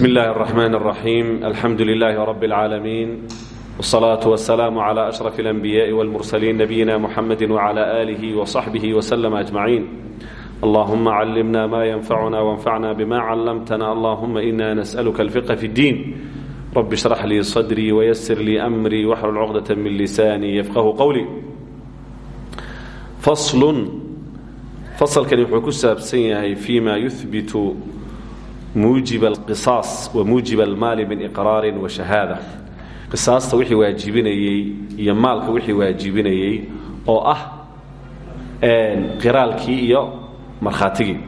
بسم الله الرحمن الرحيم الحمد لله رب العالمين والصلاة والسلام على أشرف الأنبياء والمرسلين نبينا محمد وعلى آله وصحبه وسلم أجمعين اللهم علمنا ما ينفعنا وانفعنا بما علمتنا اللهم إنا نسألك الفقه في الدين رب اشرح لي صدري ويسر لي أمري واحلل عقدة من لساني يفقه قولي فصل فصل كان يحكو سابسين فيما يثبت muujib alqisaas wa muujib almaali min iqraarin wa shahaada qisaasta wixii waajibinayey iyo maalka wixii waajibinayey oo ah qiraalkii iyo markhaatigii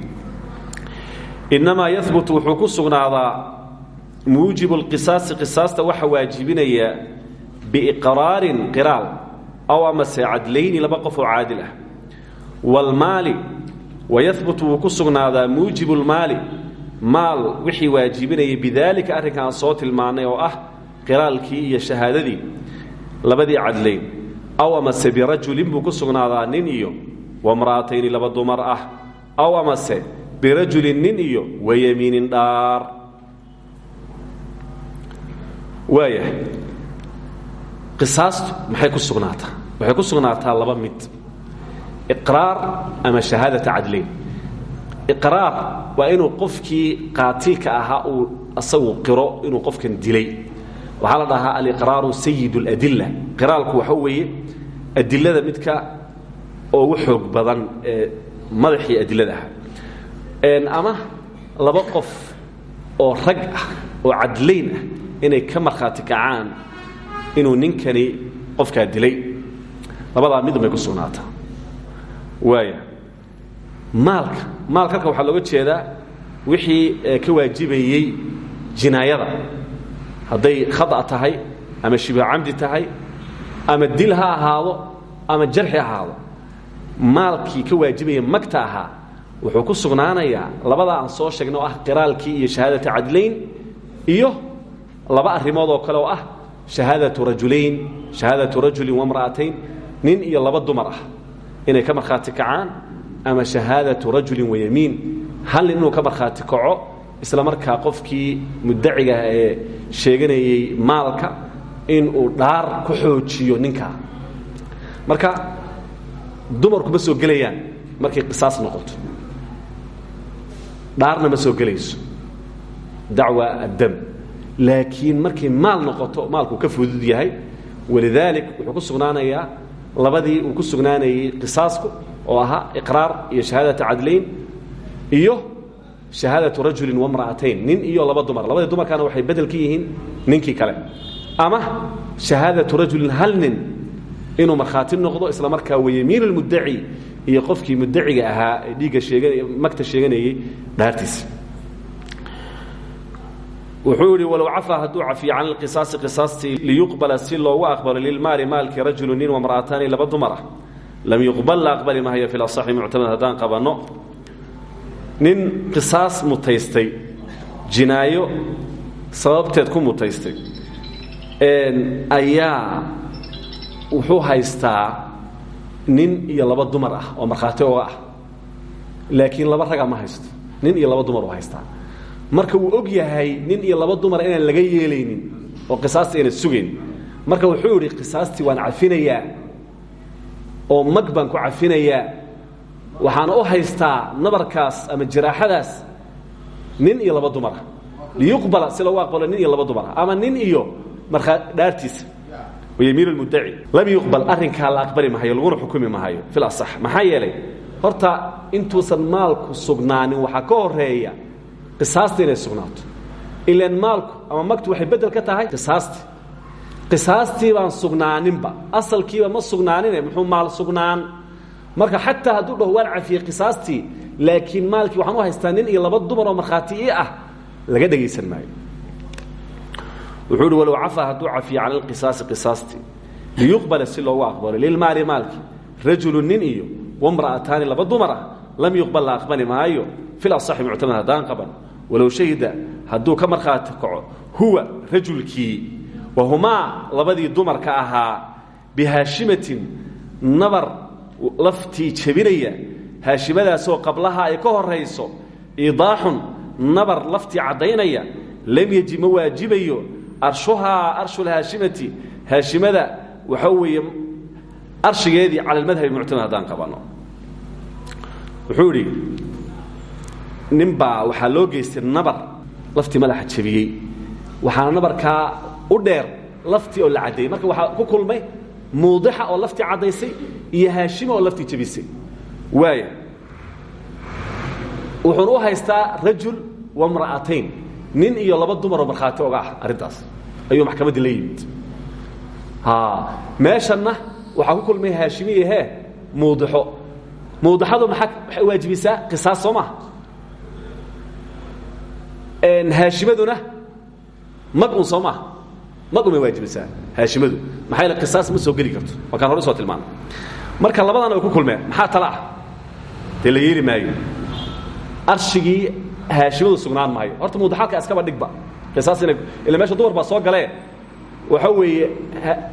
innamaa yahbutu wuxuu ku sugnaadaa muujibu lqisaasi qisaasta waxa waajibinaya biiqraarin qiraal aw amase cadlayni laba qof oo caadil ah waalmaali wayahbutu wuu ku sugnaadaa muujibu lmaali maal wixii waajibinayay bidaalika arrinka aan soo tilmaannay oo ah qiraalkii iyo shahaadadii labadii cadlayn aw amase birajulin buu ku sugnaadaa nin iyo wamra'atayni laba dumar ah. Aw amase birajulin nin iyo wayamiinin dhaar. Waaya qisaastu maxay ku waxay ku laba mid. Iqraar ama shahaadata cadlayn iqraar waa inuu qofkii qaatilka ahaa uu asagu qiro inuu qofkan dilay. Waxaa la dhahaa aliqraaru sayid اladila qiraalku waxa weeye adilada midka ugu xoog badan ee madaxii adilada ah ama laba qof oo rag ah oo cadlayn ah inay ka markhaati inuu ninkani qofkaa dilay. Labadaa midun bay ku sugnaataa. Waaya maalka. Maalka halka waxaa looga jeedaa wixii ka waajibayey jinaayada. Hadday khata tahay ama shibha camdi tahay ama dil ha ahaado ama jarxi ha ahaado. Maalkii ka waajibaya magta ahaa wuxuu ku sugnaanayaa labadaa aan soo sheegnay oo ah qiraalkii iyo shahaadata cadlayn iyo laba arrimood oo kale oo ah shahaadatu rajulayn shahaadatu rajulin wamra'atayn nin iyo laba dumar ah. Inay ka markhaati kacaan ama shahaadatu rajulin wayamiin hal nin inuu ka markhaati kaco isla markaa qofkii mudaciga ee sheeganayey maalka inuu dhaar ku xoojiyo ninkaa marka dumarku ma soo gelayaan markay qisaas noqoto. Dhaarna ma soo gelayso. Dacwa addam. Laakiin markay maal noqoto maalku ka fudud yahay. Wuxuu ku sugnaanayaa labadii uu ku sugnaanayey qisaasku oo ahaa iqraar iyo shahaadata cadlayn iyo shahaadatu rajulin wamra'atayn nin iyo laba dumar. Labadii dumarkaana waxay bedel yihiin ninkii kale. Ama shahaadatu rajulin hal nin inuu markhaati noqdo isla markaa wayamiin lmudaci iyo qofkii mudaciga ahaa ee dhiigga magta sheeganayey dhaartiisa wuxuu idhi walow cafaa hadduu cafiyo can lqisaasi qisaastii liyuqbala si loogu aqbalo lilmaali maalkii rajulu nin wamra'ataani laba dumar ah lam yuqbal la aqbali mahayo fi lasaxi muctamad haddaan qabanno nin qisaas mutaystay jinaayo sababteed ku mutaystay. Ayaa wuxuu haystaa nin iyo laba dumar ah oo markhaati oga ah. Laakiin laba raga ma haysto. Nin iyo laba dumar u haystaa marka wuu og yahay nin iyo laba dumar inaan laga yeelaynin oo qisaasta ayna sugayn marka wuxuu idhi qisaastii waan cafinayaa. Oo mag baan ku cafinayaa. Waxaana u haystaa nabarkaas ama jiraaxadaas nin iyo laba dumara liyuqbala si lagu aqbalo nin iyo laba dumara ama nin iyo markaa dhaartiisa wayamiin lmudaci lam yuqbal arrinkaa la aqbali mahayo laguna xukumi mahayo fil asax maxaa yeelay? Horta intuusan maalku sugnaanin waxaa ka horreeya qisaasta inay sugnaato. Ilaan maalku ama magtu waxay bedel ka tahay qisaasti. Qisaastii baan sugnaaninba. Asalkiiba ma sugnaanine muxuu maal sugnaan? Marka xataa hadduu dhaho waan cafiyey qisaastii laakiin maalkii waxaan u haystaa nin laba dumar oo markhaati ah laga dhegaysan maayo. Wuxuu uhi walow cafaa hadduu cafiye cala lqisaasi qisaastii si loogu aqbalo lilmaali maalki rajulu nin iyo wamra'ataani laba dumar ah lam yuqbal la maayo fil asaxi muctamad haddaan qaban. Walow shahida hadduu ka markhaati kaco huwa rajulkii wahumaa labadii dumarka ahaa bihaashimatin nabar laftii jebinaya haashimadaasoo qablaha ay ka horayso idaaxun nabar laftii caddaynaya lam yejib ma waajibayo arshuhaa arshulhaashimati haashimada waxaa weeye arshigeedii cala almadhabi muctamad haddaan qabanno wuxuu idhi nin baa waxaa loo geystay nabar laftii madaxa jabiyey waxaana nabarkaa u dheer laftii oo la caddeeyey. Marka waxaa ku kulmay muudixa oo laftii caddaysay iyo haashima oo laftii jabisay. Waaya wuxuuna u haystaa rajul wamra'atayn nin iyo laba dumaroo markhaati oga ah arrintaas. Ayuu maxkamaddii la yimid. Meeshanna waxaa ku kulmay haashimiye hee muudixo muudixadu maxaa waxay waajibisaa? Qisaas soo maha haashimaduna mag un soo maaha. Mag umay waajibisaa haashimadu. Maxaa yaele qisaas ma soo geli karto. Waa kaan hore soo tilmaamay. Marka labadana way ku kulmeen. Maxaa tala ah? Dee la yeeli maayo. Arshigii haashimadu sugnaan maayo. Horta mudaxalka iskaba dhigba. Qisaas ina ila meesha dumar baa soo galee waxa weeye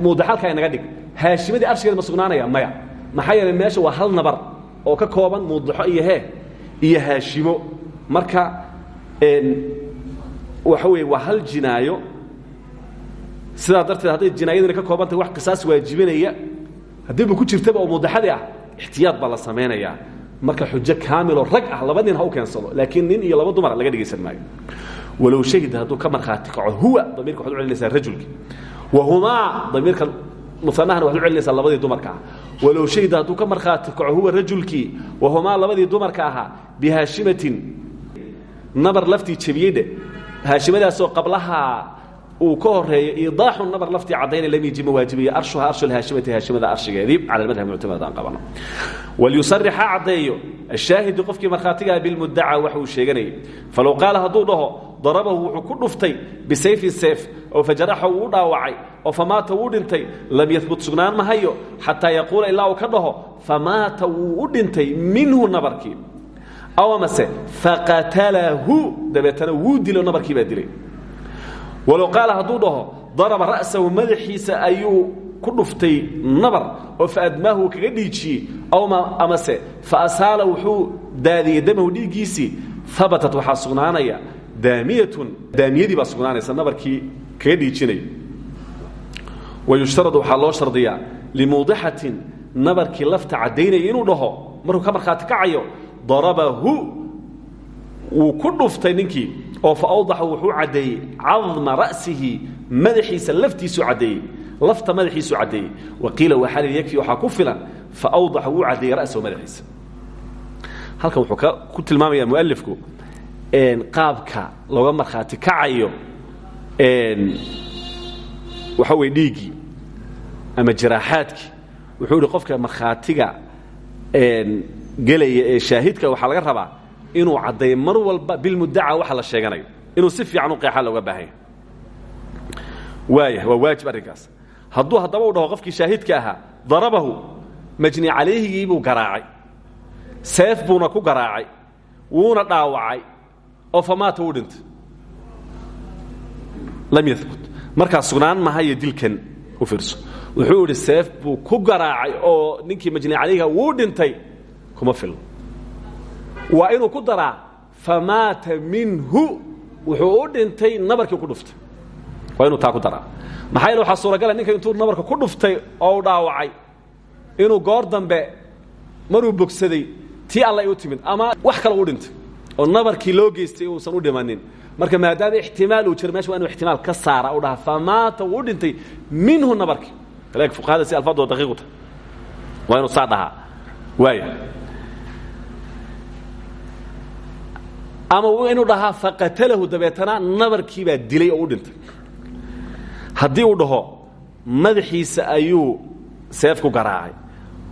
mudaxalka inaga dhig. Haashimadii arshigeeda ma sugnaanaya? Maya. Maxaa yeele meesha waa hal nabar oo ka kooban mudaxo iyo hee iyo haashimo. Marka waxa weeye waa hal jinaayo. Sidaa darteed hadday jinaayadina ka kooban tahay wax qisaas waajibinaya haddiiba ku jirtaba oo mudaxadii ah ixtiyaad baa la samaynayaa marka xujo kaamiloo rag ah laba nin ha u keensado laakiin nin iyo laba dumara laga dhegaysan maayo. Walow shahida hadduu ka markhaati kaco huwa damiirka waxad u celinaysaa rajulki wahumaa damiirka musanahana waxad u celinaysaa labadii dumarka. Ah walow shahida hadduu ka markhaati kaco huwa rajulkii wahumaa labadii dumarka ahaa bihaashimatin. Nabar laftii jebiyeyde haashimadaasoo qablahaa uu ka horeeyo iidaaxu nabar laftii caddaynay lam yiji ma waajibayo arshuha arshu lhaashimati haashimada arshigeedii cala almadhab muctamad aan qabano. Walyusarix ha caddeeyo ashaahidu qofkii markhaatigaha bilmudaca wax uu sheeganayay falow qaala hadduu dhaho darabahu wuxuu ku dhuftay bisayfin seef oo fajaraxa uu dhaawacay oo famaata wuu dhintay lam yahbut sugnaan mahayo xataa yaquula ilaa uu ka dhaho famaata wuu u dhintay minhu nabarkii. Aw amase faqatalahu dabeetana wuu dilo nabarkii baa dilay. Walow qaala hadduu dhaho daraba ra'sahu madaxiisa ayuu ku dhuftay nabar oo faadmaahu kaga dhiijiyey. Amase faasaala wuxuu daadiyey damahu dhiiggiisii abatat waxaa sugnaanaya daamiyatun daamiyadii baa sugnaanaysa nabarkii kaga dhiijinaya wayushtarad waxaa loo shardiyaa limuudixatin nabarkii lafta caddaynaya inuu dhaho markuu ka markhaati kacayo darabahu wuu ku dhuftay ninkii oo fa awdaxa wuxuu caddeeyey cadma ra'sihi madaxiisa laftiisuu caddeeyey lafta madaxiisuu caddeeyey wa qiila waxaa lii yakfi waxaa ku filan fa awdaxa wuu caddeeyey ra'sahu madaxiisa halkan wuxuu ku tilmaamayaa mualifku qaabka looga markhaati kacayo waxa weye dhiiggii ama jaraaxaadkii wuxuu ihi qofka markhaatiga gelaya ee shaahidka waxaa laga rabaa inuu caddeeyo mar walba bilmudaca waxa la sheeganayo inuu si fiican u qeexaa looga baahanya waaya waa waajib arrinkaas. Hadduu haddaba u dhaho qofkii shaahidka ahaa darabahu majni calayhigii buu garaacay seef buuna ku garaacay wuuna dhaawacay oo famaata wuu dhintay lam yahbut markaa sugnaan mahayo dilkan u fiirso. Wuxuu idhi seef buu ku garaacay oo ninkii majni calayhiga wuu dhintay. Kuma filno waa inuu ku daraa famaata minhu. Wuxuu u dhintay nabarkii ku dhuftay. Waa inuu taa ku daraa. Maxaa yeele waxaa suuragala ninka intuu nabarka ku dhuftay oo u dhaawacay. Inuu goor dambe maruu bogsaday tii alla ay u timid ama wax kale u dhintay oo nabarkii loo geystay uusan u dhimanin. Marka maadaama ixtimaal uu jiro meesha waa inu ixtimaal ka saara u dhaha famaata wuu u dhintay minhu nabarkii. Lakin fuqahada si alfaadoo daqiiqu tahay. Waa inuu saa dhahaa waaya ama inuu dhahaa faqatalahu dabeetana nabarkii baa dilay oo u dhintay. Haddii uu dhaho madaxiisa ayuu seef ku garaacay.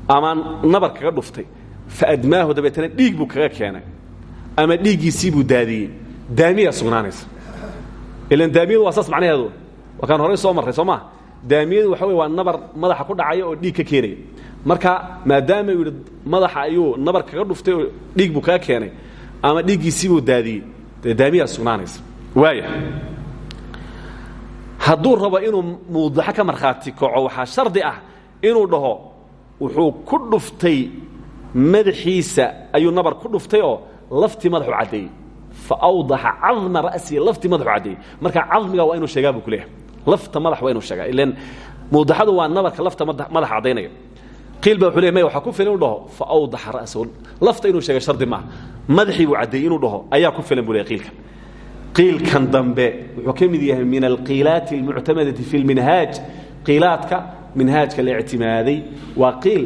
Ama nabar kaga dhuftay. Faadmaahu dabeetana dhiig buu kaga keenay ama dhiiggiisii buu daadiyey. Daamiyaa sugnaanaysa. Ilan daamiyadu waa saas macnaheedu. Waa kaan horey soo marray soo maa daamiyadu waxa wey waa nabar madaxa ku dhacaya oo dhiig ka keenaya. Marka maadaama uu madaxa ayuu nabar kaga dhuftay oo dhiig buu kaga keenay ama dhiiggiisii buu daadiyey. Dee daamiyaa sugnaanaysa. Waaya hadduu rabo inuu muudaxo ka markhaati kaco waxaa shardi ah inuu dhaho wuxuu ku dhuftay madaxiisa ayuu nabar ku dhuftay oo laftii madaxu caddeeyey faawdaxa cadma ra'sihi laftii madaxu caddeeyey marka cadmiga waa inuu sheegaa buu ku leeyahay. Lafta madax waa inuu sheegaa. Ilan mawdaxadu waa nabarka lafta madaxa caddaynaya qiil ba wuxuu leey maya waxaa ku filan inuu dhaho? Faawdaxa ra'sahu lafta inuu sheega shardi maaha madaxii buu caddeeyey inuu dhaho ayaa ku filan buu leeyahay qiilkan. Qiilkan dambe wuxuu ka mid yahay min alqiilaati almuctamadati fi lminhaaj qiilaadka minhaajka la ictimaaday waa qiil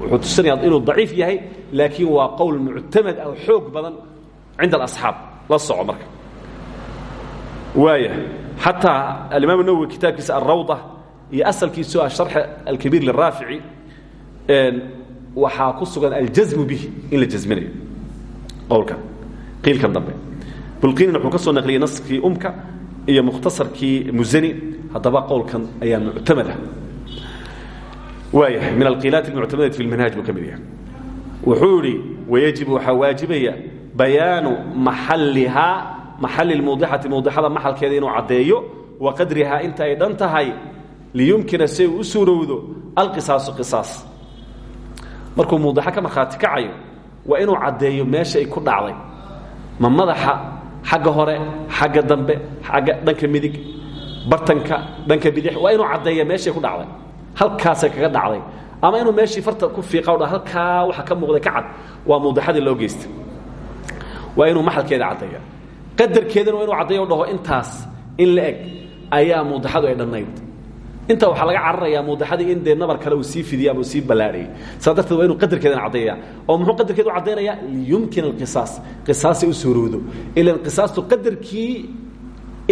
wuxuu tusinaya inuu daciif yahay laakiin waa qowl muctamad ah oo xoog badan cinda alasxaab la soco marka. Waaya xataa alimaam nawowi kitaabkiisa alrawda iyo asalkiisu ah sharx alkabiir liraafici waxaa ku sugan aljasmu bihi in la jasminayo qowlkan qiilkan dambe. Bulqinin wuxuu ka soo naqliyey naskii umka iyo mukhtasarkii musani haddaba qowlkan ayaa muctamad ah. Waaya min alqiilaat almuctamadati fi lmanhaaj buu ka mid yahay wuxuu idhi wayajibu waxaa waajibaya bayaanu maxallihaa maxalli maxalkeeda inuu caddeeyo wa qadrihaa inta ay dhan tahay liyumkina si u u suurowdo alqisaasu qisaas. Markuu mawdixa ka markhaati kacayo waa inuu caddeeyo meesha ay ku dhacday. Ma madaxa xagga hore xagga dambe agga dhanka midig bartanka dhanka bidix waa inuu caddeeya meeshay ku dhacday. Halkaasay kaga dhacday ama inuu meeshii farta ku fiiqa dha halkaa waxa ka muuqday ka cad waa mawdixadii loo geystay. Waa inuu maxalkeeda caddeeya qadarkeedana waa inuu caddeeyo o dhaho intaas in la eg ayaa mawdixadu ay dhannayd. Inta waxaa laga cararayaa mawdaxadii in dee nabar kale uu sii fidiya ama uu sii ballaadhayay saa darteed waa inuu qadarkeedana caddeeya oo muxuu qadarkeed u caddaynayaa? Liyumkin alqisaas. Qisaasay u suurowdo. Ilan qisaastu qadarkii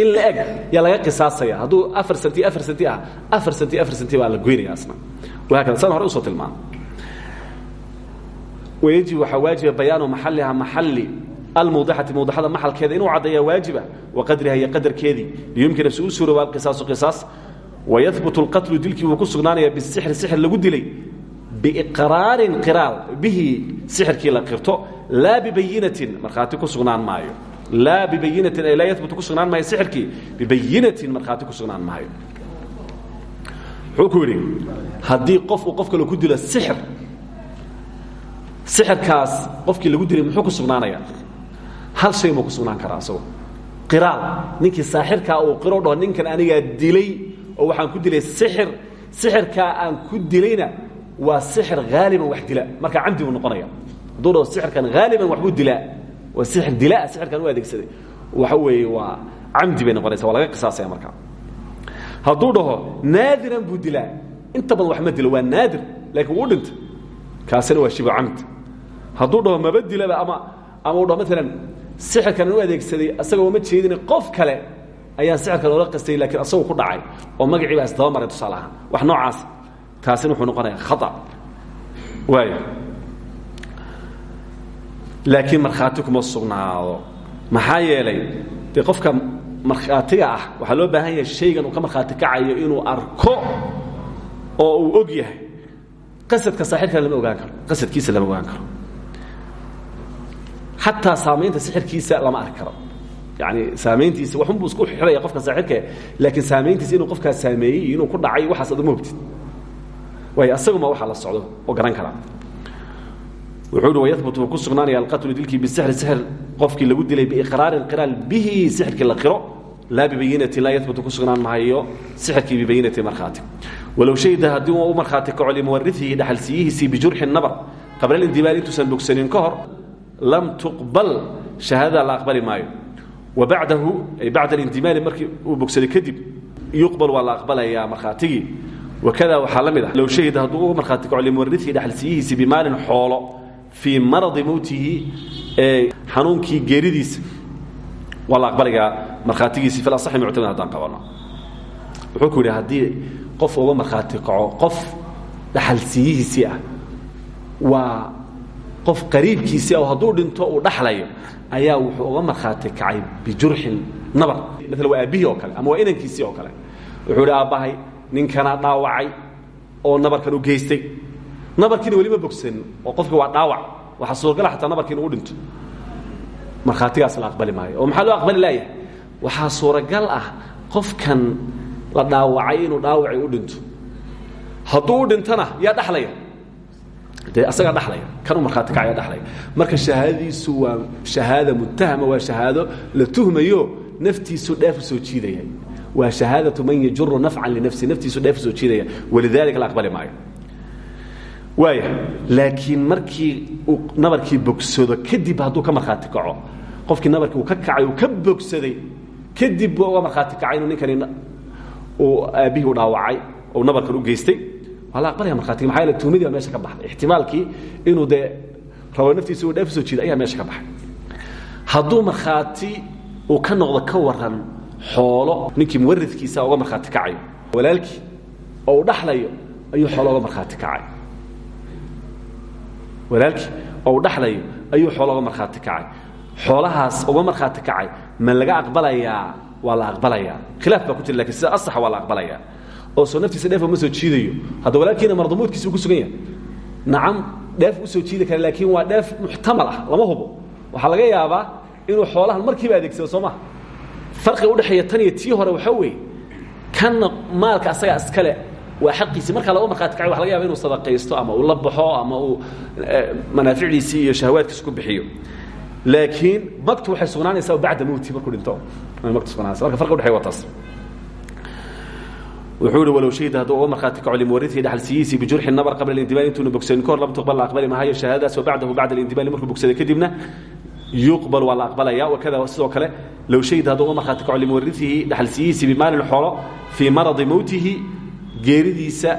in la eg yaa laga qisaasaya. Hadduu afar senti afar senti ah afar senti afar senti baa la goynaya asna wayajib waxaa waajiba bayaanu maxalliha maxalli almawdaxati mawdaxada maxalkeeda inuu caddeeya waajiba wa qadriha iyo qadarkeedii liyumkina si u suurooba alqisaasu qisaas wayahbut اlqatlu dilkii wuu ku sugnaanaya bisixri sixir lagu dilay biiqraarin qiraal bihi sixirkii la qirto laa bibayinatin markhaati ku sugnaan maayo laa bibayinatin ay laa yahbutu ku maayo sixirkii bibayinatin markhaati ku sugnaan maayo wuxuu ku yidhi haddii qof uu qof kale ku dilo sixir sixirkaas qofkii lagu dilay muxuu ku sugnaanaya hal shay muu ku sugnaan karaa isago qiraal ninkii saaxirkaa uu qiro dhaho ninkan anigaa dilay oo waxaan ku dilay sixir sixirkaa aan ku dilayna waa sixir haaliban wax dila. Markaa camdi buu noqonaya hadduu dhaho sixirkan haaliban waxbuu dilaa waa sixir dilaa sixirkan u adeegsaday. Waxa weeye waa camdi bay noqonaysa waa laga qisaasaya markaa hadduu dhaho naadiran buu dilaa. Inta badan wax ma dilo waa naadir. Laakiin wuu dhinta kaasina waa shibu camd. Hadduu dhaho maba dilaba ama ama uu dhaho maalan sixirkan u adeegsaday asagoo ma jeedin qof kale ayaan sixirkan oola qastay laakiin asagoo ku dhacay. Oo magacii baa isdaba maray tusaale ahaan. Wax noocaas taasina wuxuu noqonayaa khata. Waaya laakiin markhaati kuma sugnaado. Maxaa yeelay dee qofka markhaatiga ah waxaa loo baahan yahay shaygan uu ka markhaati kacayo inuu arko oo uu og yahay. Qasadka saaxirkana lama ogaan karo qasadkiisa lama ogaan karo. Xataa saamaynta sixirkiisa lama arki karo. Yani saamayntiisa waxunbuu isku xidhaya qofka saaxirka laakiin saamayntiisa inuu qofkaas saameeyey iyo inuu ku dhacay waxaas aduma ogtid waayo asaguma waxaa la socdo oo garan karaa wuxuu uhi wayahbut wuu ku sugnaanaya alqatlu dilkii bisixri sixir qofkii lagu dilay biiqraarin qiraal bihi sixirkii la qiro laa bibayinatin laa yahbutu ku sugnaan mahayo sixirkii bibayinati markhaati. Walow shahida haddii uu u markhaati kaco limuwariihi dhaxalsiiyihiisii bijurxin nabar qabla lindibaal intuusan bogsanin ka hor lam tuqbal shahaadada la aqbali maayo. Wa bacdahu ay bacda alindimaali markii uu bogsaday kadib yuqbal waa la aqbalayaa markhaatigii wakada waxaa la mid ah low shahida hadduu u markhaati kaco limuwariihi dhaxalsiiyihiisii bimaalin xoolo fii maradi mowtihi ee xanuunkii geeridiisa waa la aqbalayaa markhaatigiisii fil asaxi muctamad haddaan qabano wuxuu ku yidhi haddii qof uga markhaati kaco qof dhaxalsiiyihiisii ah waa qof qariibkiisii oo hadduu dhinto uu dhaxlayo ayaa wuxuu uga markhaati kacay bijurxin nabar. Maala waa aabbihii oo kale ama waa inankiisii oo kale. Wuxuu idhi aabbahay ninkana dhaawacay oo nabarkan u geystay nabarkiina weli ma bogsan oo qofki waa dhaawac waxaa suuragala xataa nabarki inu u dhinto. Markhaatigaas la aqbali maayo. Oo maxaa loo aqbali laayahay waxaa suuragal ah qofkan la dhaawacay inuu dhaawacii u dhinto. Hadduu u dhintona yaa dhaxlaya. Dee asagaa dhalaya kanuu markhaati kacaya dhalaya marka shahaadadiisu waa shahaada mutahama waa shahaado la tuhmayo naftiisu dheef u soo jiidaya. Waa shahaadatu man yajuru nafcan linafsi naftiisu dheef u soo jiidaya. Walidalika la aqbali maayo waaya laakiin markii uu bogsado kadib hadduu ka markhaati kaco. Qofkii nabarkii uu ka kacay uu ka bogsaday kadib buu uga markhaati kacay inuu ninkani uu aabbihii u dhaawacay oo nabarkan u geystay. Waa la aqbalaya markhaatiga maxaa baa meesha ka baxday. Ixtimaalkii inuu dee rabo naftiisa uu dheef soo jiida ayaa meesha ka baxay. Hadduu markhaati uu ka noqdo ka waran xoolo ninkii muwaridkiisa uga markhaati kacayo walaalkii oo dhaxlayo ayuu xoolo uga markhaati kacay walaalkii oo uu dhaxlayo ayuu xoolo uga markhaati kacay. Xoolahaas uga markhaati kacay ma laga aqbalayaa? Waa la aqbalayaa. Khilaaf baa ku jira laakiin sida asaxa waa la aqbalayaa. Oo soo naftiisa dheefa ma soo jiidayo. Hadda walaalkiina mardumuudkiisa uu ku sugan yahay nacam dheef u soo jiidi kara laakiin waa dheef muxtamal ah lama hubo. Waxaa laga yaabaa inuu xoolahan markiiba adeegsado soo maha farqiga udhexeeya tan iyo tii hore waxaa weeye kanna maalka asagaa iskale waa xaqiisi. Markaa laba markhaati kac wa laga yaba inu sadaqaysto ama uu la baxo ama uu eh, manaaficdiisii iyo shahawaadkiisa ku bixiyo. Laakiin magtu waxay sugnaanaysaa bacda mowti markuu dhinto. Matu sugnaanaysa marka farqa udhexey wataas wuxuu ihi walow shahida hadduu uga markhaati kaco limuwarisihi dhaxalsiyihiisii bijurxi nabar qabla alindimaal intuuna bogsanin kahor lam tuqbal la aqbali mahayo shahaadadaas wabacdahu bacda alindimaali markuu bogsaday kadibna yuqbal waa la aqbalaya wakada sidoo kale low shahida hadduu uga markhaati kaco limuwarisihi dhaxalsiyihiisii bimaalin xoolo fii maradi mowtihi geeridiisa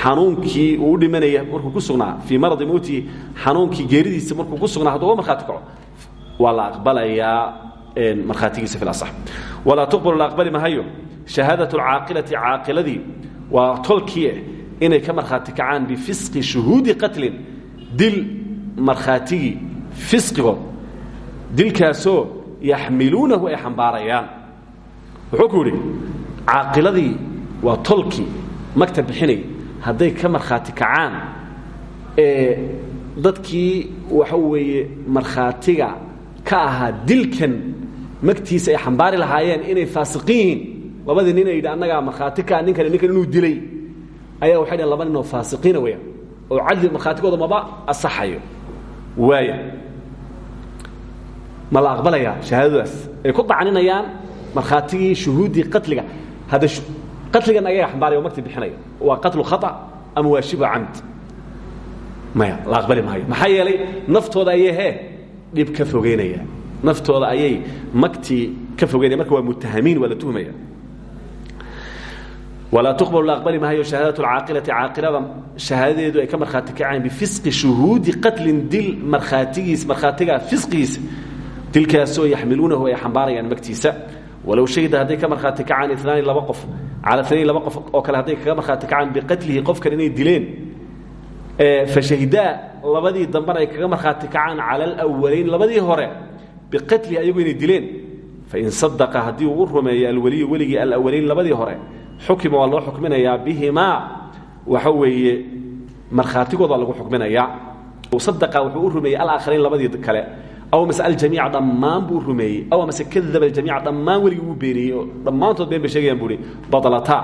xanuunkii uu u dhimanaya markuu ku sugnaa fii maradi mowtihi xanuunkii geeridiisa markuu ku sugnaa hadduu uga markhaati kaco. Waa la aqbalayaa markhaatigiisa fi asax walaa tuqbalu la aqbali mahayo shahaadaة اcaaqilati caaqiladii waa tolkii inay ka markhaati kacaan bifisqi shuhuudi qatlin. Dil markhaatigii fisqigood dilkaasoo yaxmiluunahu ay xambaarayaan. Wuxuu ku yidhi caaqiladii waa tolkii magta bixinay. Hadday ka markhaati kacaan dadkii waxa weeye markhaatiga ka ahaa dilkan magtiisa ay xambaari lahaayeen inay faasiqin yihiin labadii nin ay yidhi annagaa markhaati kaa ninkan ninkan inuu dilay. Ayaa waxay dhaheen laba nin oo faasiqiina weeyaan oo cadli markhaatigooda maba asaxayo. Waaya ma la aqbalayaa shahaadadaas? Ay ku dacninayaan markhaatigii shuhuuddii qatliga. Hadda qatligan ayaga xambaaraya oo magti bixinaya waa qatlu khata ama waa shibha camd. Maya la aqbali maayo. Maxaa yeelay naftooda ayay hee dhib ka fogeynaya. Naftooda ayay magtii ka fogeynaya. Marka waa mutahamiin waa la tuhmaya. Walaa tuqbalu la aqbali maayo shahaadatu lcaaqilati caaqilada. Shahaadadeedu ay ka markhaati kaceen bifisqi shuhuudi qatlin dil markhaatigiis markhaatiga fisqigiisa dilkaasoo yaxmiluunahu ay xambaarayaan magtiisa walow shahida hadday ka markhaati kacaan inaani laba qof cala inayn laba qof oo kale hadday kaga markhaati kacaan biqatlihi qofkan inay dileen fashahidaa labadii dambana ay kaga markhaati kacaan cala alawalayn labadii hore biqatlihi ayagu inay dileen. Fain sadaqa haddii uu rumeeyo alweliyu weligii alawalayn labadii hore xukima waa loo xukminayaa bihimaa waxa weeye markhaatigooda lagu xukminayaa sadaqa wuxuu u aw mase aljamiica dhammaan buu rumeeyey. Aw mase kadaba aljamiica dhammaan weligii uu beeniyey oo dhammaantood been sheegayaan buuhi badlataa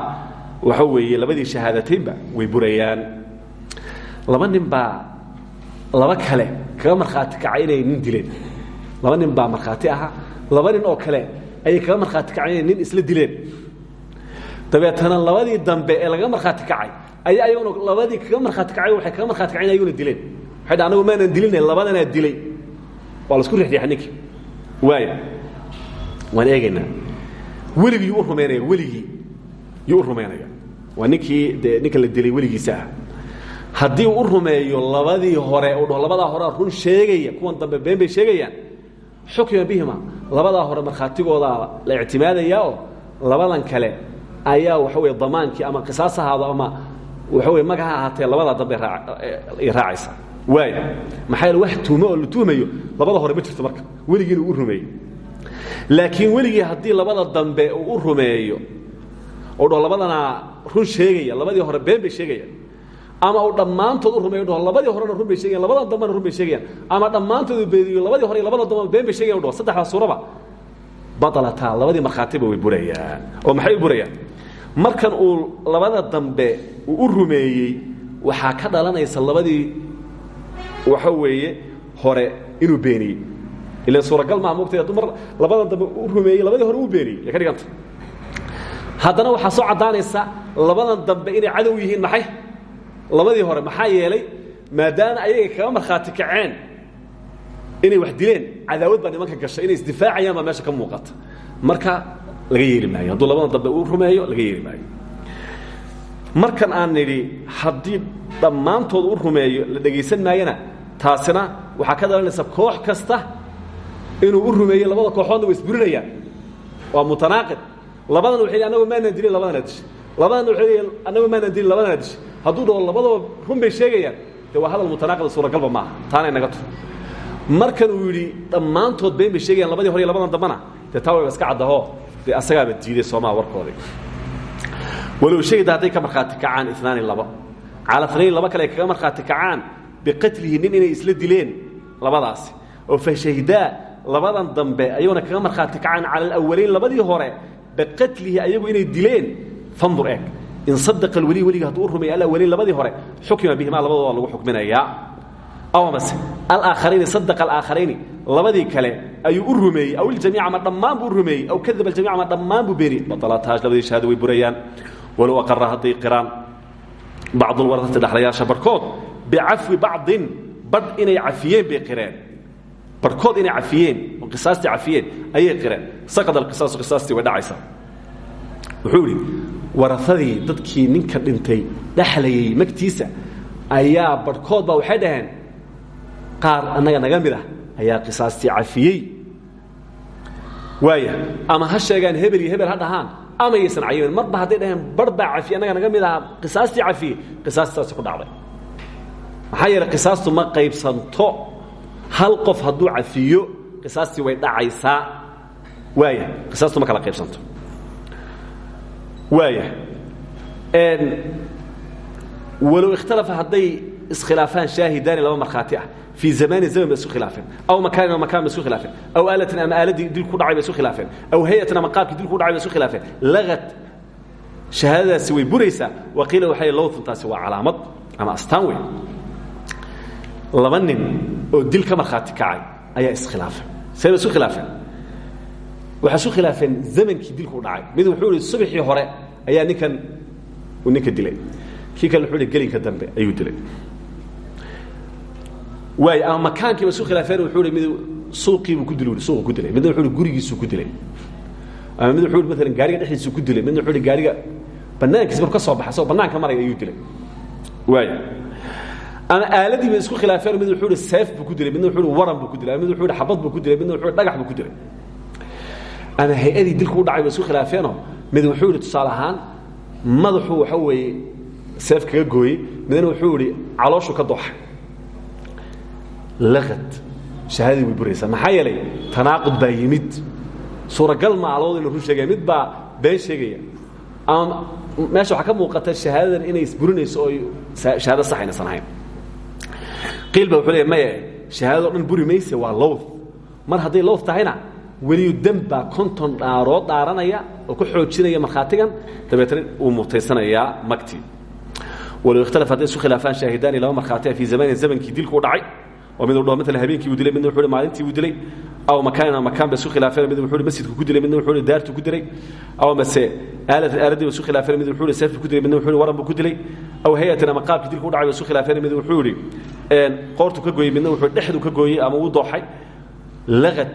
waxa weeye labadii shahaadateynba way burayaan. Laba nin laba kale kaga markhaati kacay nin dileen. Laba nin baa ahaa laba nin oo kale ayay kaga markhaati kacay nin isla dileen. Dabeetana labadii dambe ee laga markhaati kacay ayaa ayaguna labadii kaga markhaati kacay waxay kaga markhaati kacayn ayaguna dileen. Waxay dha anagu maanan diline labadanaa dilay waa la isku rixriixa ninkii. Waaya waan eegaynaa. Weligii yuu u rumaynaya weligii yuu u rumaynaya waa ninkii dee ninka la dilay weligiisa ah. Haddii u rumeeyo labadii hore uu dhaho labadaa horea run sheegaya kuwan dambe been bay sheegayaan. Xukima bihima labadaa hore markhaatigoodaa la ictimaadayaa oo labadan kale ayaa waxa wey damaankii ama qisaas ahaado ama waxa wey mag ha ahaatee labadaa dambe ay raacaysa waaya maxaa yeele wax tuhmo oo la labada hore ma jirto marka. Weligiina uu u laakiin weligii haddii labada dambe uu u rumeeyo oo dhaho labadanaa run sheegaya labadii hore been bay sheegayaan ama uu dhammaantood u rumeeyo dhaho labadii horena run bay sheegayan labadan dambena run bay sheegayaan ama dhammaantood beediyo labadii hore labada dambena been bay sheegayan dhaho saddexdaa suuraba badalataa labadii markhaatiba way burayaan oo maxay burayaan? Markan uu labada dambe uu u rumeeyey ka dhalanaysa labadii waxa weeye hore inuu beeniyey. Ilan suuragal maa mogtay hadduu mar labadan dambe u rumeeyey labadii hore uu beeniyey. Ya ka dhiganta haddana waxaa soo caddaanaysa labadan dambe inay cadow yihiin maxay? Labadii hore maxaa yeelay maadaama ayagay kaga markhaati kaceen inay wax dileen cadaawad baa nimanka gashay inay isdifaacayaan baa meesha ka muuqata. Marka laga yeeli maayo. Hadduu labadan dambe uu rumeeyo laga yeeli maayo. Markan aan nidhi haddii dhammaantood u rumeeyo la dhegaysan maayana taasina waxaa ka dhalanaysa koox kasta inuu u rumeeyo labada kooxoodna way isburinayaan. Waa mutanaaqid. Labadana waxay annagu maanaan dilin labadana dishay labadana waxay annagu maanaan dilin labadana dishay hadduu dhaho labadaba run bay sheegayaan. Dee waa hadal mutanaaqida suuragalba maaha. Taana inaga tur. Markan uu yidhi dhammaantood been bay sheegayaan labadii hore iyo labadan dambana dee taa wayba iska caddaho. Dee asagaaba diiday soomaa warkoodii. Walow shahida hadday ka markhaati kacaan inaani laba. Cala nayn laba kale ay kaga markhaati kacaan biqatlihi nin inay isla dileen labadaasi. Oo fashahidaa labadan dambe ayaguna kaga markhaati kacaan cala alawaliin labadii hore biqatlihi ayagu inay dileen. Fandur eeg in sadaqa alweliy weliga hadduu u rumeeya alawaliin labadii hore xukima bihimaa labadooda lagu xukminayaa amase alaakhariini sadaqa alaakhariini labadii kale ayuu u rumeeyey. Aw iljamiica ma dhammaan buu u rumeeyey. Aw kadaba aljamiica ma dhammaan buu beeniyey. Batalataaj labadii shahaado way burayaan. Walow aqara hadday qiraan. Bacdulwaradati dhexlayaasha barhkood bicafwi bacdin badh inay cafiyeen bay qireen barhkood inay cafiyeen oo qisaastii cafiyeen ayay qireen saqad alqisaasu qisaastii way dhacaysaa wuxuu idhi waradadii dadkii ninka dhintay dhexlayay magtiisa ayaa barhkood baa waxay dhaheen qaar annaga naga mid ah ayaa qisaastii cafiyey waaya ama ha sheegaan hebel iyo hebel ha dhahaan ama yaysan cayimin marba hadday dhaheen bar baa cafiye naga mid ahaa qisaastii cafiyey qisaastaasi ku dhacday maxaa yeeley qisaastu ma qaybsanto. Hal qof hadduu cafiyo qisaastii way dhacaysaa. Waaya qisaastu ma kala qaybsanto. Waaya walow ikhtalafa hadday iskhilaafaan shaahidaani laba markhaati ah. Fii zamaani zaman bay isu khilaafeen. Aw makaanin makaan bay isu khilaafeen. Aw aalatin ama aaladii dil ku dhacay bay isu khilaafeen. Aw hayatin ama qaabkii dil ku dhacay bay isu khilaafeen. Lagad shahaadadaasi way buraysaa. Waqiila waxay lowtun taasi waa calaamad ama astaan weyn laba nin oo dil ka markhaati kacay ayaa iskhilaafay. See bay isu khilaafeen. Waxay isu khilaafeen zamankii dilku u dhacay. Mid wuxuu ihi subaxii hore ayaa ninkan uu ninka dilay. Kii wuxuu ihi gelinka dambe ayuu dilay. Waay ama makaankiiba isu khilaafeen wuxuu ihi mid suuqiibuu ku dil suuqu ku dilay. Midna wuxuu ihi gurigiisuu ku dilay. Ama mid wuxuu ama aaladii bay isku khilaafeen mid wuxuu seef buu ku dilay midna wuxuu waran buu ku dilay mid wuxuu xabad buu ku dilay midna wuxuu dhagax buu ku dilay. Ama hay'adii dilku u dhacay bay isku khilaafeenoo mid wuxuu ihi tusaale ahaan madaxuu waxa weeye seef kaga gooyey midna wuxuu ihi calooshu ka dooxay. Laqad shahaadadii way buraysaa. Maxaa yeelay tanaaqud baa yimid. Suuragal ma alooda inu run sheegaya mid baa been sheegaya. Ama meesha waxaa ka muuqata shahaadadan inay isburinayso oo shahaado sax aynaysan ahayn qiil ba wuxuu leeya maya shahaadado dhan buri mayse waa lowth mar hadday lowth tahayna weliyu dam baa konton dhaarood dhaaranaya oo ku xoojinaya markhaatigan dabeetna uu mutaysanayaa magtii walow ikhtalaf hadday isu khilaafaan shaahidaani laba markhaatia fii zamanin zamankii dilku u dhacay oo mid udhao maala habeenkii uu dilay midna wuxuu maalintii uu dilay aw makaanin ama makaan ba isu khilaafeen mid wuxuu masjidku ku dilay midna wuxuu daartu ku dilay aw mase aalad aaladii ba isu mid wuxuu seefku ku dilay midna wuxuu waran ku dilay aw qaabkii dilku dhacay ba isu mid wuxuu qoortu ka gooyey midna wuxuu dhexdu ka gooyey ama uu dooxay. Laqad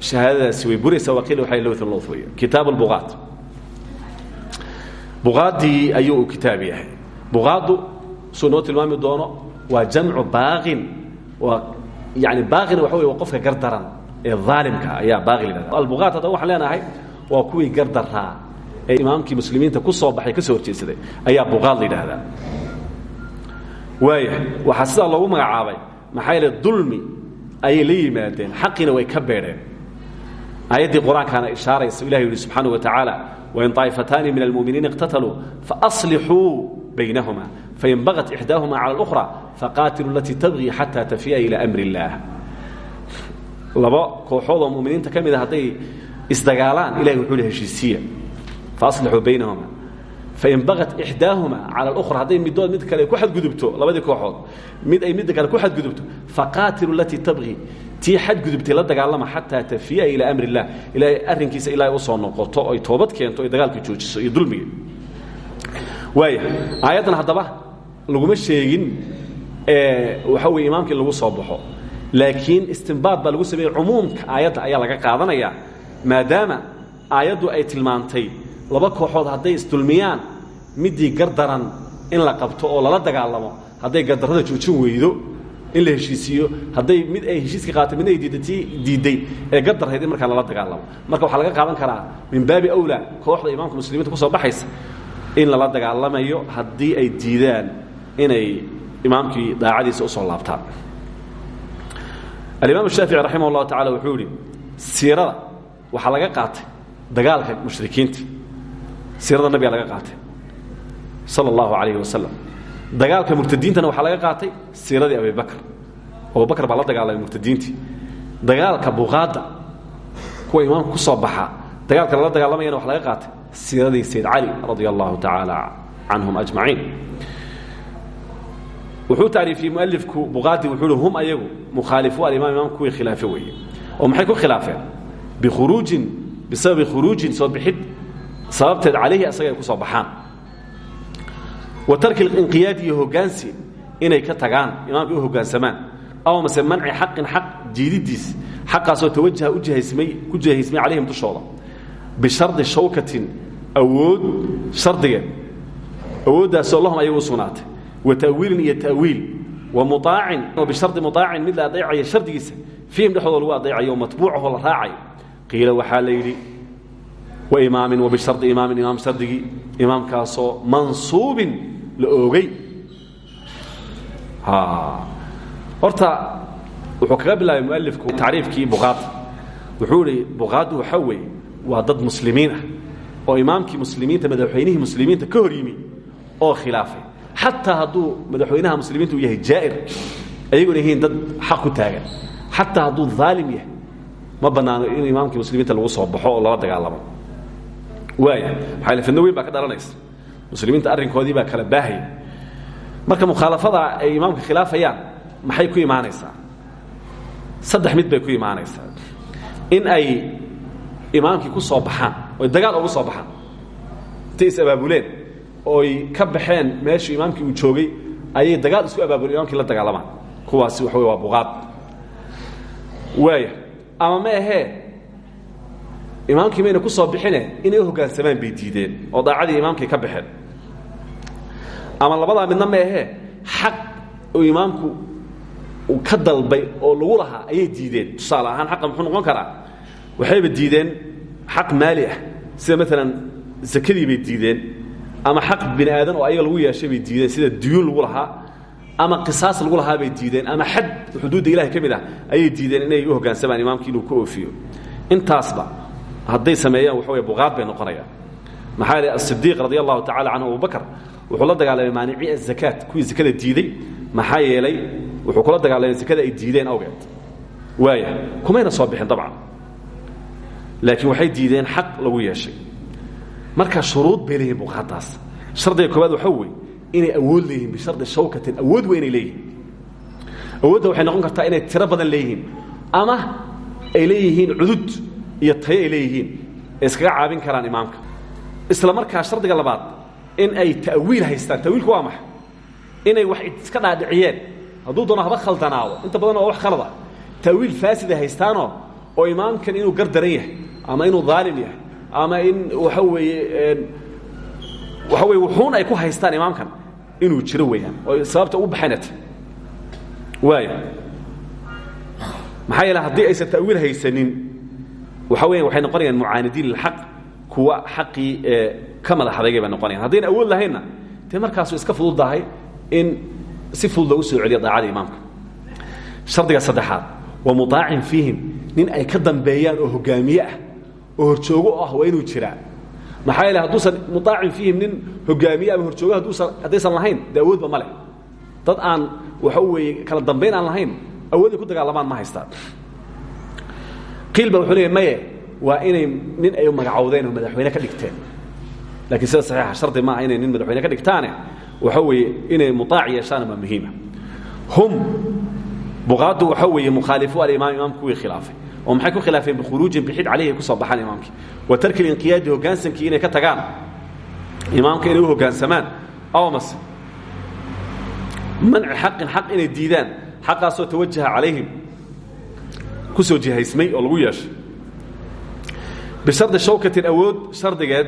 shahaadadaasi way buraysaa waqiila waxay lowthan lowth weeye. Kitaab albuqaat buqaaddii ayuu uu kitaab yahay. Buqaaddu suu noo tilmaami doono waa jamcu baaqin. Waa yani baaqina waxa wey waa qofka gardaran ee aalimka ayaa baaqi la yhahda albuqaat haddaba waxaan leenahay waa kuwii gardaraa ee imaamkii muslimiinta ku soo baxay ka soo horjeedsaday ayaa buqaad la yidhaahdaa waaya waxaa sidaa loogu magacaabay maxaa yeele dulmi ayay la yimaadeen xaqiina way ka beedheen aayaddii qur-aankaana ishaaraysa ilah yidhi subxaana wa tacaala wain طaa'ifataani min almuminiina اqtataluu faaصlixuu baynahuma fain bagat ixdaahuma cala اlأkhra faqaatiluu alatii tabغii xataa tafiya ilaa amri اllaah laba kooxood oo muminiinta ka mida hadday isdagaalaan ilahay wuxuu hi heshiisiya faaslixuu baynahuma fain baat ixdaahuma cala اlra hadday midood mid kale ku adgudubto labadii kooxood mid ay midda kale ku xadgudubto faqaatilu latii tabqi tii xadgudubtay la dagaalama xataa tafiya ilaa amri اllah ilaahay arrinkiisa ilahay u soo noqoto oy toobad keento oy dagaalka joojiso iyo dulmiga waaya aayaddan haddaba laguma sheegin waxaa weye imaamka in lagu soo baxo laakiin istimbaad baa lagu sameeyey cumuumka aayadda ayaa laga qaadanaya maadaama aayaddu ay tilmaantay laba kooxood hadday isdulmiyaan midii gardaran in la qabto oo lala dagaalamo hadday gardarrada joojin weydo in la heshiisiiyo hadday mid ay heshiiska qaatay midna ay diidda tii diidday ee gardarhayd in markaa lala dagaalamo. Marka waxaa laga qaadan karaa min baabi awlaa kooxda imaamka muslimiinta ku soo baxaysa in lala dagaalamayo haddii ay diidaan inay imaamkii daacadiisa u soo laabtaan. Alimaam shaafici raximah اllahu tacala wuxuu yidhi siirada waxaa laga qaatay dagaalka mushrikiinta siirada nabiga laga qaatay. Sala اllahu alayh wasalam dagaalka murtadiintana waxaa laga qaatay siiradii abibakr abubakr baa la dagaalamay murtadiintii. Dagaalka buqaadda kuwa imaamka ku soo baxa dagaalka lala dagaalamayana waxa laga qaatay siiradii sayd cali radia allahu tacaala canhum ajmaciin wuxuu taariifiyey mualifku buqaadi wuxuu hi hum ayagu mukhaalifu alimaam imaamka kuwii khilaafe weeye. Oo maxay ku khilaafeen? Bikhuruujin bisababi khuruujin soo bixid sababteed calayhi asaga ay ku soo baxaan. Wa tarki inqiyaadi iyo hoggaansi inay ka tagaan imaamka u hoggaansamaan aw mase manci xaqin xaq jiididiis xaqaasoo tawajaha u jihaysmay ku jihaysmay calayhim dushooda. Bishardi shawkatin awood shardigeed awooddaasoo lahum ayagu u wa ta'wiilin iyo ta'wiil. Wa muaacin oo bishardi muaacin mid la adeecayo shardigiisa. Fiihim dhexdooda lagu adeecayo oo matbuucahoo la raacayo. Qiila waxaa la wa bishardi imaamin imaam shardigii imaamkaasoo mansuubin la oogay horta wuxuu kaga bilaabay mualifku tacriifkii buqaada wuxuu ihi buqaadu waxaa weeye waa dad muslimiin ah oo imaamkii muslimiinta madaxweynihii muslimiinta ka hor yimi oo khilaafay xataa hadduu madaxweynaha muslimiinta uu yahay jaa'ir ayaguna yihiin dad xaq ku taagan xataa hadduu aalim yahay ma bannaano in imaamkii muslimiinta lagu soo baxo oo lala dagaalamo waaya maxaa fidno weyn baa ka dhalanaysa. Muslimiinta arrinkoodii baa kala baahaya marka mukhaalafada ay imaamka khilaafayaan maxay ku imaanaysaa? Saddex mid bay ku imaanaysaa. In ay imaamkii ku soo baxaan oy dagaal ugu soo baxaan intay is abaabuleen ooy ka baxeen meeshuu imaamkii uu joogay ayay dagaal isku abaabuleen imamkii la dagaalamaan kuwaasi waxa wey waa buqaad waaya ama ma ahee imaamkii mayna ku soo bixine inay u hoggaansamaan bay diideen oo daacadii imaamkii ka baxeen ama labadaa midna ma ahee xaq uu imaamku uu ka dalbay oo lagu lahaa ayay diideen. Tusaale ahaan xaqa muxuu noqon karaa? Waxayba diideen xaq maali ah. Sida maalan sakadii bay diideen ama xaq bini aadan oo ayaga lagu yeeshay bay diideen. Sida duyuun lagu lahaa ama qisaas lagu lahaa bay diideen ama xad xuduudda ilahay ka ah ayay diideen inay u hoggaansamaan imaamkii inuu ka oofiyo. Intaasba hadday sameeyaan waxa wey buqaad bay noqonayaan maxaa yeele asidiiq radi allahu tacala canhu abubakar wuxuu la dagaalamay maanici azakaat kuwii zakada diiday maxaa yeelay wuxuu kula dagaalamay zakada ay diideen awgeed. Waaya kumayna soo bixin dabcan. Laakiin waxay diideen xaq lagu yeeshay. Marka shuruud bay leeyihiin buqaadaas shardiga koobaad waxaa wey inay awood leeyihiin bishardi shawkatin. Awood waa inay leeyihiin. Awoodda waxay noqon kartaa inay tiro badan leeyihiin ama ay leeyihiin cudud iyo tayo ay leeyihiin ee iskaga caabin karaan imaamka. Isla markaa shardiga labaad in ay ta'wiil haystaan. Tawiilku waa maxay? Inay wax iska dhaadhiciyeen. Hadduu doono haba khaldanaado. Inta badan waa wax khalada ta'wiil faasid ay haystaanoo oo imaamkan inuu gar daran yahay ama inuu daalim yahay ama in waxa weeye waxa weye wuxuun ay ku haystaan imaamkan inuu jiro weeyaan. Oo sababta u baxaynata waaya maxaa yeele haddii aysan ta'wiil haysanin waxa weyan waxay noqonayaan mucaanidiin lilxaq kuwa xaqii ka madax adagay bay noqonayan haddayna awood lahaynna dee markaasu iska fududdahay in si fudud loogu soo celiyo daacada imaamka. Shardiga saddexaad wa mudaacin fiihim nin ay ka dambeeyaan oo hogaamiye ah oo horjoogo ah waa inuu jiraa. Maxaa yeele hadduusan mudaacin fiihim nin hogaamiye ama horjoogo hadduusan haddaysan lahayn dee awoodba ma leh. Dad aan waxa weeye kala dambayn aan lahayn awooday ku dagaalamaan ma haystaan qiil ba wuxuu leeya maye waa inay nin ay magacowdeen oo madaxweyne ka dhigteen. Lakiin sida saxiixa shardi maaha inay nin madaxweyne ka dhigtaane waxa weeye inay mutaac yeeshaan baa muhiima hum buqaaddu waxa weeye mukhaalifu alimaam imaamku kuwii khilaafay. Oo maxay ku khilaafeen bikhuruujin bixid calayhi ay ku soo baxaan imaamkii? Wa tarki linqiyaadi hoggaansankii inay ka tagaan? Imaamka inay u hoggaansamaan aw mase manci xaqin xaq inay diidaan xaqaasoo tawajaha calayhim ku soo jihaysmay oo lagu yeeshay. Bishardi shawkatin awood shardigeed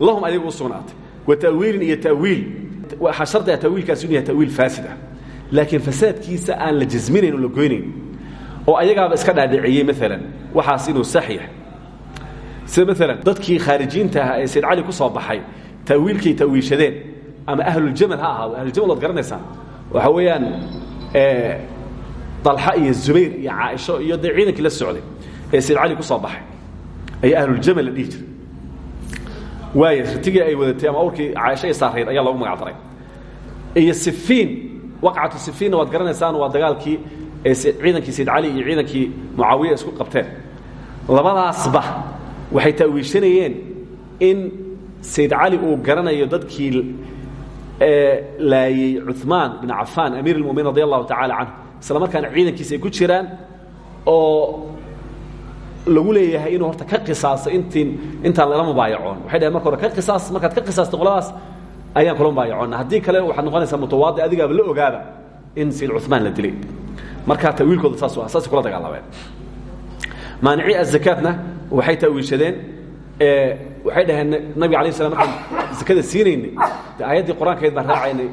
lahum ayagu u sugnaatay. Wa ta'wiilin iyo ta'wiil. Waxaa shardi ah ta'wiilkaasi inu yahay ta'wiil faasid ah. Laakiin fasaadkiisa aan la jasminayn oo la goynayn oo ayagaaba iska dhaadhiciyey maalan waxaas inuu sax yahay. Sida maalan dadkii khaarijiinta ahaa ee sayd cali ku soo baxay ta'wiilkay ta'wiishadeen ama ahluljamal ha ahaado ahluljamal waad garanaysaan waxa weeyaan dalxa iyo zubayr iyo caaisho iyo dee ciidankii la socday ee sayd cali ku soo baxay ayaa ahluljamal la dhihi jiray waaya ritigii ay wadatay ama awrkii caaisho ay saarayd ayaa loogu magac daray iyo sifiin waqcatu sifiinna waad garanaysaan waa dagaalkii ee ciidankii sayd cali iyo ciidankii mucaawiya isku qabteen labadaasba waxay ta'wiishanayeen in sayd cali uu garanayo dadkii laayey cumaan bin cafaan amiir اlmuminiin radi allahu tacala canhu isla markaana ciidankiisa ay ku jiraan oo lagu leeyahay inuu horta ka qisaaso intiin intaan lala mubaayacoon. Waxay dhaheen marka hore ka qisaas markaad ka qisaasta qoladaas ayaan kula mubaayacoonna. Haddii kale waxaad noqonaysaa mutawaadi adigaaba la ogaaba in sayd cumaan la dilay. Markaa tawiilkooda saas u ah saasay kula dagaalameen. Maanici azakaatna waxay ta'wiilshadeen waxay dhaheen nabiga alay slam markaan zakada siinaynay aayaddii qur'aankayd baan raacaynay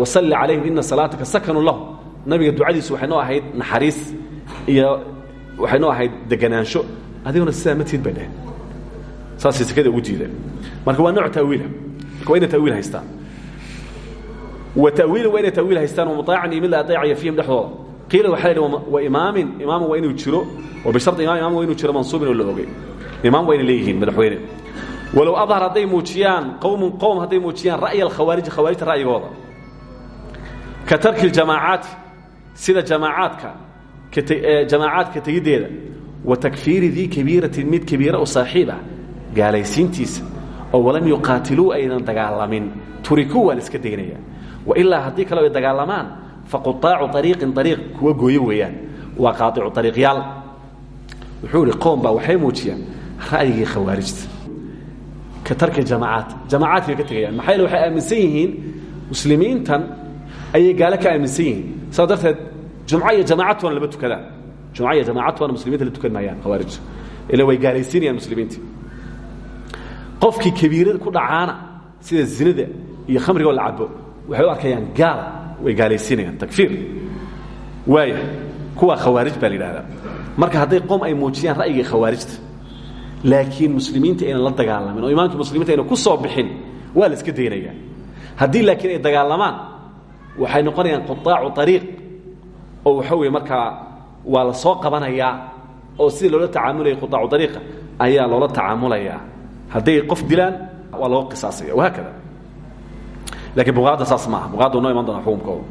wasalli calayhim ina salaataka sakanu lahum nabiga ducadiisu waxay noo ahayd naxariis iyo waxay noo ahayd deganaansho adiguna sidaa ma tiid bay dheheen saasay zakada ugu diideen. Marka waa nooc tawiila marka waa inay tawiil haystaan. Wa tawiilin waa inay tawiil haystaan wamutaacan iyo mid la adeecaya fiihim dhexdooda. Qiila waxaa la yidhi wa imaamin. Imaam waa inuu jiro wa bishardi imam imam waa inuu jiro mansuubin oo la ogay. Imaam waa inay leeyihiin madaxweyne. Walow adhar hadday muujiyaan qowmun qowm hadday muujiyaan ra'ya alkhawaariji khawaarijta ra'yigooda. Ka tarki ljamaacaati sida jamaacaadka jamaacaadka tegiddeeda wa takfiiri dii kabiiratin mid kabiira u saaxiib ah gaalaysiintiisa oo walam yuqaatiluu aynan dagaalamin. Turikuu waa la iska daynaya wailaa haddii kaleo ay dagaalamaan faquaacu ariiqin ariiq kuwa gooyo weeyaan. Waa qaaicu ariiqyaal wuxuu idhi qoom baa waxay muujiyaan ra'yigii khawaarijta. Ka tarki jamaacaat jamaacaadkay ka tegayaan maxaa yeele waxay aaminsan yihiin? Muslimiintan ayay gaalo ka aaminsan yihiin saa darteed jumco iyo jamaacadtoona lama tukadaan jumco iyo jamaacadtoona muslimiinta la tukan maayaan khawaarijtu ila way gaalaysiinayaan muslimiintii. Qofkii kabiirada ku dhacaana sida zinada iyo khamriga oo la cabo waxay u arkayaan gaal way gaalaysiinayaan takfiir. Waaya kuwaa khawaarij baa la yidhahdaa marka hadday qom ay muujiyaan ra'yigii khawaarijta laakiin muslimiinta aynan la dagaalamin oo imaamkii muslimiinta aynan ku soo bixin waa la iska daynayaa. Haddii laakiin ay dagaalamaan waxay noqonayaan quaacu ariiq oo waxa weeye markaa waa la soo qabanayaa oo sidii loola tacaamulaya quaacu ariiqa ayaa loola tacaamulayaa hadday qof dilaan waa loo qisaasaya. Wahaakada lakiin buqaadda saas maaha. Buqaadda noo iman doona xukumkooda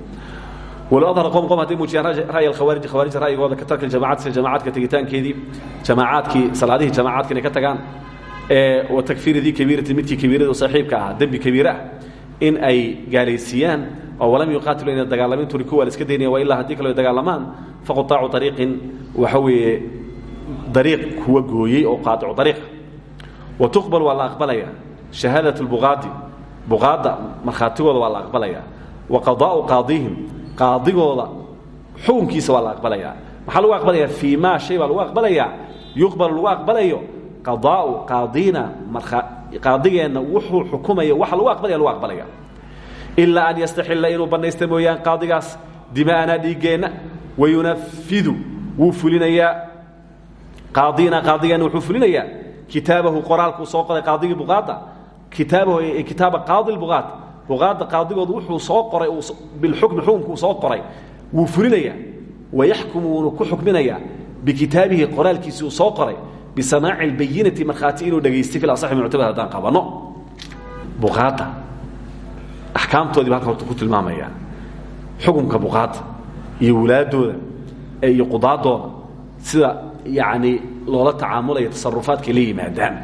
walow adhara qom qom hadday muujiyaan ra'y alkhawaariji khawaarijta ra'yigooda ka tarki ljamaacad sida jamaacadka tegitaankeedii jamaacaadkii salaadihii jamaacadka inay ka tagaan wa takfiiri dii kabiirati midkii kabiirada saaxiibka ahaa dembi kabiire ah in ay gaalaysiiyaan oo walam yuqaatilu inay dagaalamin turiku waa la iska daynaya waa ilaa haddii kale dagaalamaan faqutaacu ariiqin waxa weeye dariiq kuwa gooyey oo qaadicu dariiq. Wa tuqbal waa la aqbalaya shahaadat lbuqaadi buqaadda markhaatigooda waa la aqbalaya wa qadaa'u qaadihim qaadigooda xukunkiisa waa la aqbalaya. Maxaa lagu aqbalaya? Fii ma shay baa lagu aqbalayaa yuqbal lagu aqbalayo qadaa'u qaadina qaadigeenna wuxuu xukumaya waxa lagu aqbalaya lagu aqbalaya ilaa an yastaxila inuu bannaysta mooyaan qaadigaas dimaa'anaa dhiiggeenna wayunafidu wuu fulinayaa qaadina qaadigeenna wuxuu fulinayaa kitaabahu qoraalkuu soo qoray qaadigii buqaadda kitaabahu kitaaba qaadi lbuqaad buqaadda qaadigoodu wuxuu soo qoray bilxukmi xukumkuu soo qoray wuu fulinayaa wayaxkumu ku xukminayaa bikitaabihi qoraalkiisii uu soo qoray bisamaaci albayinati markhaati inuu dhegaystay fil asaxi muctabad haddaan qabanno buqaadda axkaamtoodii ba halkan horta ku tilmaamayaa xukumka buqaadda iyo wulaaddooda iyo qudaadooda sida yacni loola tacaamulaya tasarufaadkay la yimaadaan.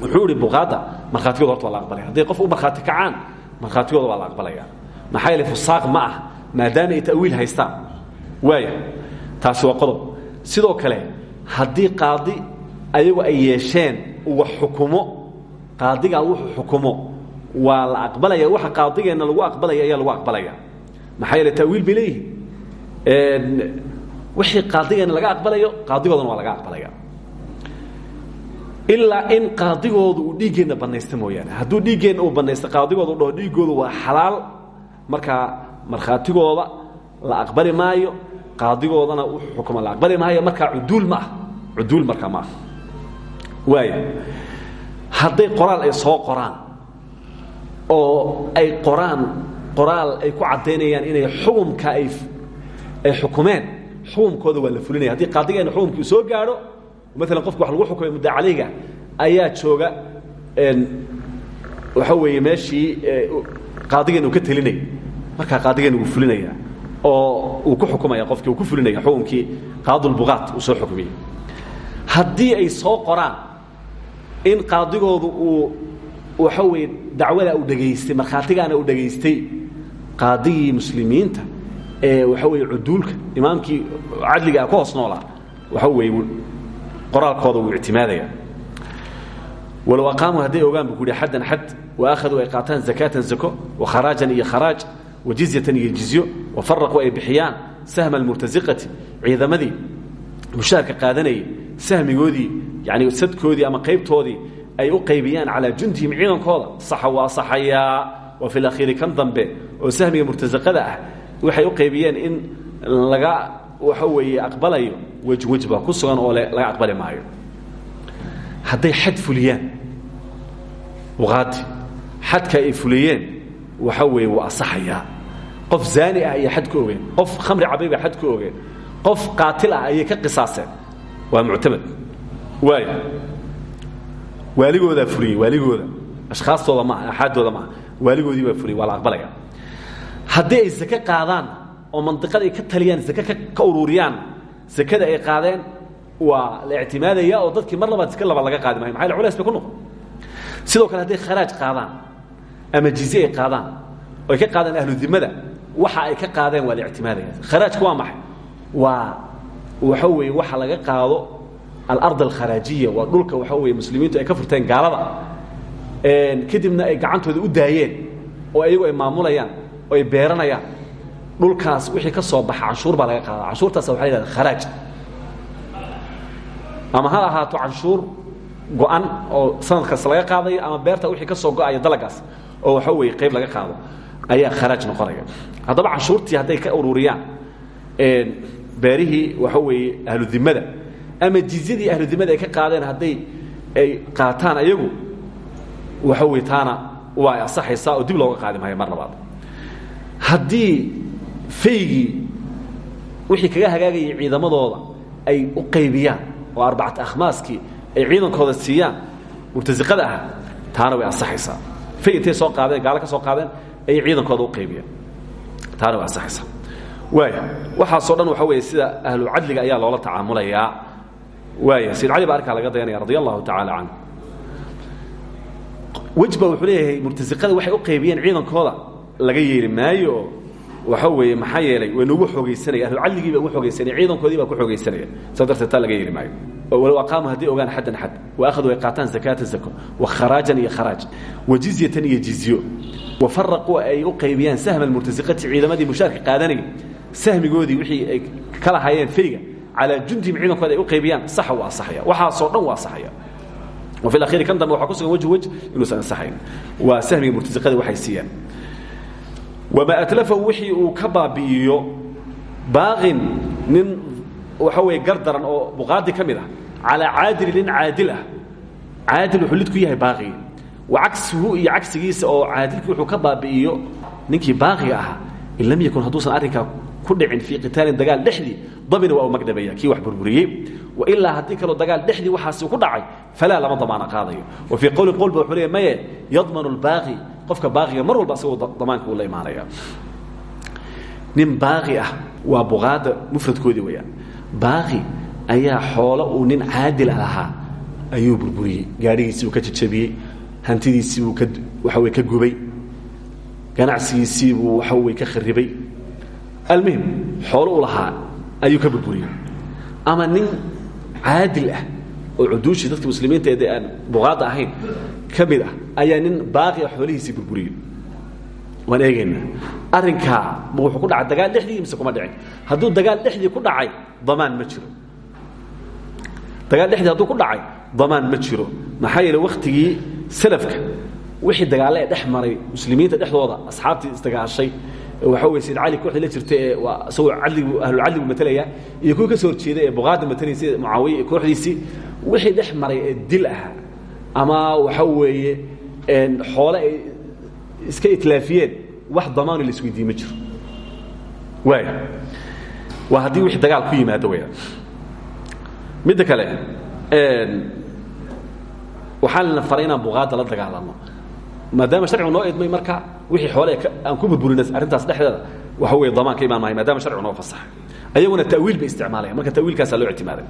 Wuxuu idhi buqaadda markhaatigooda horta waa la aqbalaya. Hadday qof u markhaati kacaan markhaatigooda waa la aqbalaya. Maxaa yeele fusaaq ma ah maadaama ay ta'wiil haystaan. Waaya taasi waa qodob. Sidoo kale haddii qaadi ayagu ay yeesheen wax xukumo qaadigaa wuxuu xukumo waa la aqbalaya waxa qaadigeenna lagu aqbalaya ayaa lagu aqbalaya. Maxaa yeele ta'wiil bay leeyihiin wixii qaadigeenna laga aqbalayo qaadigoodana waa laga aqbalaya. Ilaa in qaadigooda uu dhiiggeenna banaysta mooyaane. Hadduu dhiiggeenna uu banaysta qaadigooda u dhaho waa xalaal. Markaa markhaatigooda la aqbali maayo qaadigoodana xukuma la aqbali maayo markaa cuduul ma ah. Markaa ma ah. Waaya qoraal ay soo qoraan oo ay qoraan qoraal ay ku caddaynayaan inay xukumka ay ay xukumeen. Xukumkooda waa la fulinaya. Haddii qaadigeena xukumkii soo gaadho maalan qofki wax lagu xukumay mudda calayga ayaa jooga waxa weeye meeshii qaadigeena uu ka telinaya markaa qaadigeena wuu fulinaya oo uu ku xukumaya qofkii uu ku fulinaya xukumkii qaadulbuqaat uu soo xukumiyey haddii ay soo qoraan in qaadigoodu uu waxa weeye dacwada uu dhegaystay markhaatigaana uu dhegaystay qaadigii muslimiinta ee waxa weeye cuduulka imaamkii cadliga ah ku hoos noolaa. Waxa weeye qoraalkooda wuu ictimaadaya. Walow aqaamuu hadday ogaan buu ku yihi xaddan xad wa akhaduu ay qaataan zakaatan zako wa kharaajan iyo kharaaj wa jizyatan iyo jizyo wa faraquu ay bixiyaan sahma almurtasiqati ciidamadii mushaarka qaadanayay sahmigoodii yani sadkoodii ama qaybtoodii ay u qaybiyaan calaa jundihim ciidankooda. Saxa waa saxayaa wa fi lakhiiri kan dambe oo sahmiga murtasaqada ah waxay u qaybiyeen in laga waxa weeye aqbalayo wej wej baa ku sugan oo laga aqbali maayo. Hadday xad fuliyaan uqaadi xadka ay fuliyeen waxa weeye waa asaxayaa qof zaani ah ayay xad ka ogeen qof khamri cabay bay xad ka ogeen qof qaatil ah ayay ka qisaaseen waa muctamad. Waayo waaligoodaa fuliyey waaligooda. Ashkhaastooda maaha axaaddooda maaha waaligoodii baa fuliyey waa la aqbalaya haddii ay zake qaadaan oo mandiqada ay ka taliyaan zake ka ururiyaan zakada ay qaadeen waa la ictimaadaya oo dadkii mar labaad zake labaad laga qaadi maayo. Maxaa culays bay ku noqon? Sidoo kale hadday kharaaj qaadaan ama jizye ay qaadaan oo ay ka qaadaan ahludimada waxa ay ka qaadeen waa la ictimaadaya kharaajku waa maxay? Waa waxa weeye waxa laga qaado alard alkharaajiya waa dhulka waxa weeye muslimiintu ay ka furteen gaalada kadibna ay gacantooda u daayeen oo ayagu ay maamulayaan oo ay beeranayaan. Dhulkaas wixii ka soo baxa canshuur baa laga qaada canshuurtaas waxa la yhahda kharaaj ama ha ahaato canshuur go-an oo sanadkaas laga qaadayo ama beerta wixii ka soo go'aya dalagaas oo waxa weeye qayb laga qaado ayaa kharaaj noqonaya. Haddaba canshuurtii hadday ka ururiyaan beerihii waxa weeye ahludimada ama jizyadii ahludimada ay ka qaadeen hadday ay qaataan ayagu waxa wey taana waa asaxaysaa oo dib looga qaadi maayo mar labaad. Haddii faygii wixii kaga hagaagayay ciidamadooda ay u qaybiyaan oo arbacata akhmaaskii ay ciidankooda siiyaan murtasiqada ah taana way asaxaysaa fay intay soo qaadeen gaalo ka soo qaadeen ayay ciidankooda u qaybiyaan taana way asaxaysaa waaya waxaasoo dhan waxa weeye sida ahlucadliga ayaa loola tacaamulayaa waaya sayid cali baa arkaa laga dayanaya radi allahu tacaala canhu wejba wuxuu leeyahay murtasiqada waxay u qaybiyeen ciidankooda laga yeeli maayo. Oo waxa weeye maxaa yeelay way nagu xoogaysanaya ahlucadligii baa ugu xoogaysanaya ciidankoodii baa ku xoogaysanaya. Saa darteed taa laga yeeli maayo. Walow aqaamu hadday ogaan xaddan xad wa akhaduu ay qaataan zakaata zako wa kharaajan iyo kharaaj wa jizyatan iyo jizyo. Wa faraquu ay u qaybiyaan sahma almurtasiqati ciidamadii mushaarka qaadanaya sahmigoodii wixii ay kala hayeen fayga calaa jundihim ciidankooda ay u qaybiyaan saxa u ansaxaya waxaasoo dhan waa saxaya wa fi akhiri kan dambe waxaa ku sugan waj wej inuusan ansaxayn waa sahmiga murtasiqada waxay siiyaan wamaa atlafahu wixii uu ka baabi'iyo baaqin nin waxa weeye gardaran oo buqaadi ka mid ah calaa caadili nin caadil ah caadil wuxuu lid ku yahay baaqi wa cagsuhu iyo cagsigiisa oo caadilkii wuxuu ka baabi'iyo ninkii baaqiga ahaa in lam yakun hadduusan arrinkaa ku dhicin fii qitaalin dagaal dhexdii damina waa u magdhabaya kii wax burburiyey. Wailaa haddii kaloo dagaal dhexdii waxaasi ku dhacay falaa lama damaana qaadayo. Wa fii qowlin qowlba wuxuu leeya maye yadmanu lbaaqi qofka baaqiga mar walba asagoo damaanka uu la imaanaya. Nin baaqi ah waa buqaadda mufradkoodii weyaan baaqi ayaa xoolo uu nin caadil ah lahaa ayuu burburiyey. Gaadhigiisii uu ka jajabiyey hantidiisii buu waxa wey ka gubay ganacsigiisii buu waxa wey ka kharibay almuhim xoolo u lahaa ayuu ka burburiyey. Ama nin caadil ah oo cuduushii dadka muslimiinta ee aan buqaadda ahayn ka mid ah ayaa nin baaqia xoolihiisii burburiyey. Waan eegaynaa arrinkaa ma wuxuu ku dhacay dagaal dhexdii mise kuma dhicin? Hadduu dagaal dhexdii ku dhacay damaan ma jiro. Dagaal dhexdii hadduu ku dhacay wixii dagaale ee muslimiinta dhexdooda asxaabtii isdagaashay waxa wey sayid cali kooxdii la jirta ee waa isagoo cadligu ahlulcadligu matalaya iyo kuwii ka soo horjeeda ee buqaadda matalaysa sida mucaawiya iyo kooxdiisii wixii dhex maray ee dil ahaa ama waxa weeye xoole ay iska itlaafiyeen wax damaano la isweydiiye ma jiro. Waaya waa haddii wixii dagaal ku yimaado weyaan midda kale waxaan la faray inaan buqaadda la dagaalano maadaama sharcigu noo idmay marka wixii xoole aan ku burburina arrintaas dhexdeeda waxa weeye damaan ka imaan maayo maadaama sharcigu noo fasaxay. Ayaguna ta'wiil bay isticmaalayan marka ta'wiilkaasaa loo ictimaaday.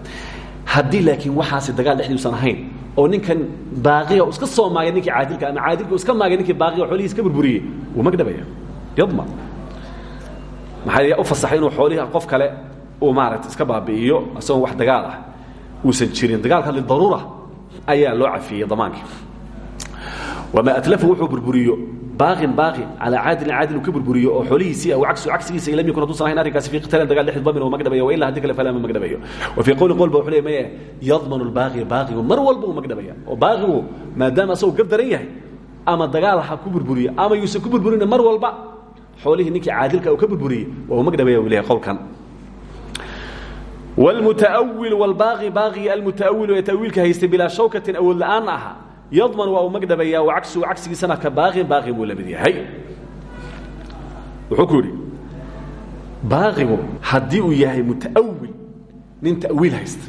Haddii laakiin waxaasi dagaal dhexdiiusan ahayn oo ninkan baaqiga iska soo maagay ninkii caadilka ama caadilku iska maagay ninkii baaqiga xoolihiis ka burburiyey wuu magdhabaya yadma. Maxaa u fasaxay inuu xoolihi qof kale uu maaragta iska baabi'iyo isagoon wax dagaal ah uusan jirin. Dagaalka lidaruura ayaa loo cafiyey damaankii wamaa atlafu wuxuu burburiyo. Baaqin baaqi calaa caadilin caadil uu ka burburiyo oo xoolihiisii cagsu cagsigiisa lam yakun hadduusan ahayn arrinkaasi fi qitaalin dagal dhexdid damin uu magdhabayo wa illa haddii kale falaa ma magdhabayo wa fii qowli qol ba wuxuu leey maya yadmanu lbaaqi baaqigu mar walba uu magdhabaya oo baaqigu maadaama asagoo gar daran yahay ama dagaal ha ku burburiyo ama yuusan ku burburina mar walba xoolihii ninkii caadilka uu ka burburiyey waa uu magdhabaya uu leeyahay qowlkan. Wlmutaawil wlbaaqi baaqigii almutaawilu ee tawiilka haystay bilaa shawkatin awood la'aan aha yadman waa uu magdhabayaa wa cagsuhu cagsigiisana ka baaqin baaqi buu la mid yahay. Wuxuu ku yidhi yahay mutaawil nin ta'wiil haysta.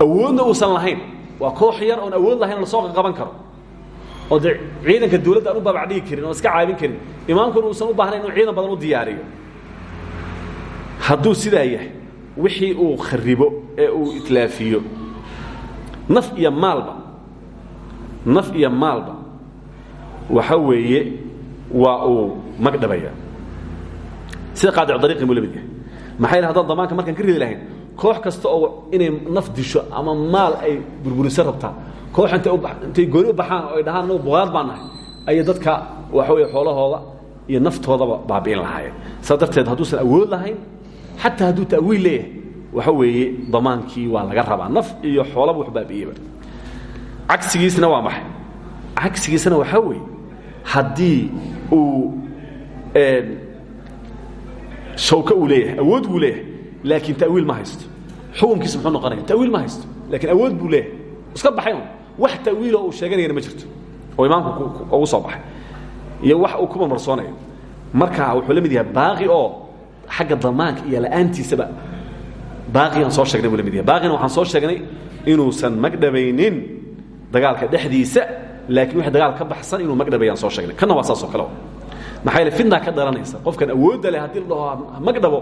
Awoodna uusan lahayn waa koox yar oon awood lahayn la soo qaqaban karo. Oo ciidanka dawladda aan u baabacdhigi karin oon iska caabin karin imaamkuna uusan u baahnayn inuu ciidan badan u diyaariyo. Hadduu sidaa yahay wixii uu kharibo ee uu itlaafiyo naf iyo maalba naf iyo maalba waxa weeye waa uu magdhabaya sida qaadic dariiqi buu la mid yahay. Maxaa yidhi haddaan damaanka markaan ka ridi lahayn? Koox kasta oo inay naf disho ama maal ay burburiso rabtaa koox intay gooni u baxaan oo ay dhahaan anagu buqaad baan nahay ayay dadka waxa weeye xoolahooda iyo naftoodaba baabi'in lahaayeen. Saa darteed hadduusan awood lahayn xataa hadduu ta'wiil leeyahay waxa weeye damaankii waa laga rabaa naf iyo xoolaba wax baabi'iyeba cagsigiisna waa maxay? Cagsigiisana waxaa weeye haddii uu shawka uu leeyahay awood buu leeyahay laakiin ta'wiil ma haysto. Xukunkiisa muxuu noqonaya ta'wiil ma haysto laakiin awood buu leeyahay. Iska baxay un wax ta'wiiloo uu sheeganayana ma jirto. Oo imaamku ugu soo baxay. Iyo wax uu ku marmarsoonayo marka wuxuu la mid yahay baaqi oo xagga damaanka iyo la'aantiisaba baaqigaan soo sheegnay buu la mid yahay baaqina waxaan soo sheegnay inuusan magdhabaynin dagaalka dhexdiisa laakiin wixii dagaal ka baxsan inuu magdhabay aan soo sheegnay. Kanna waa saas oo kale maxaa yeele fitnaa ka dhalanaysa. Qofkan awoodda leh haddii la dhaho magdhabo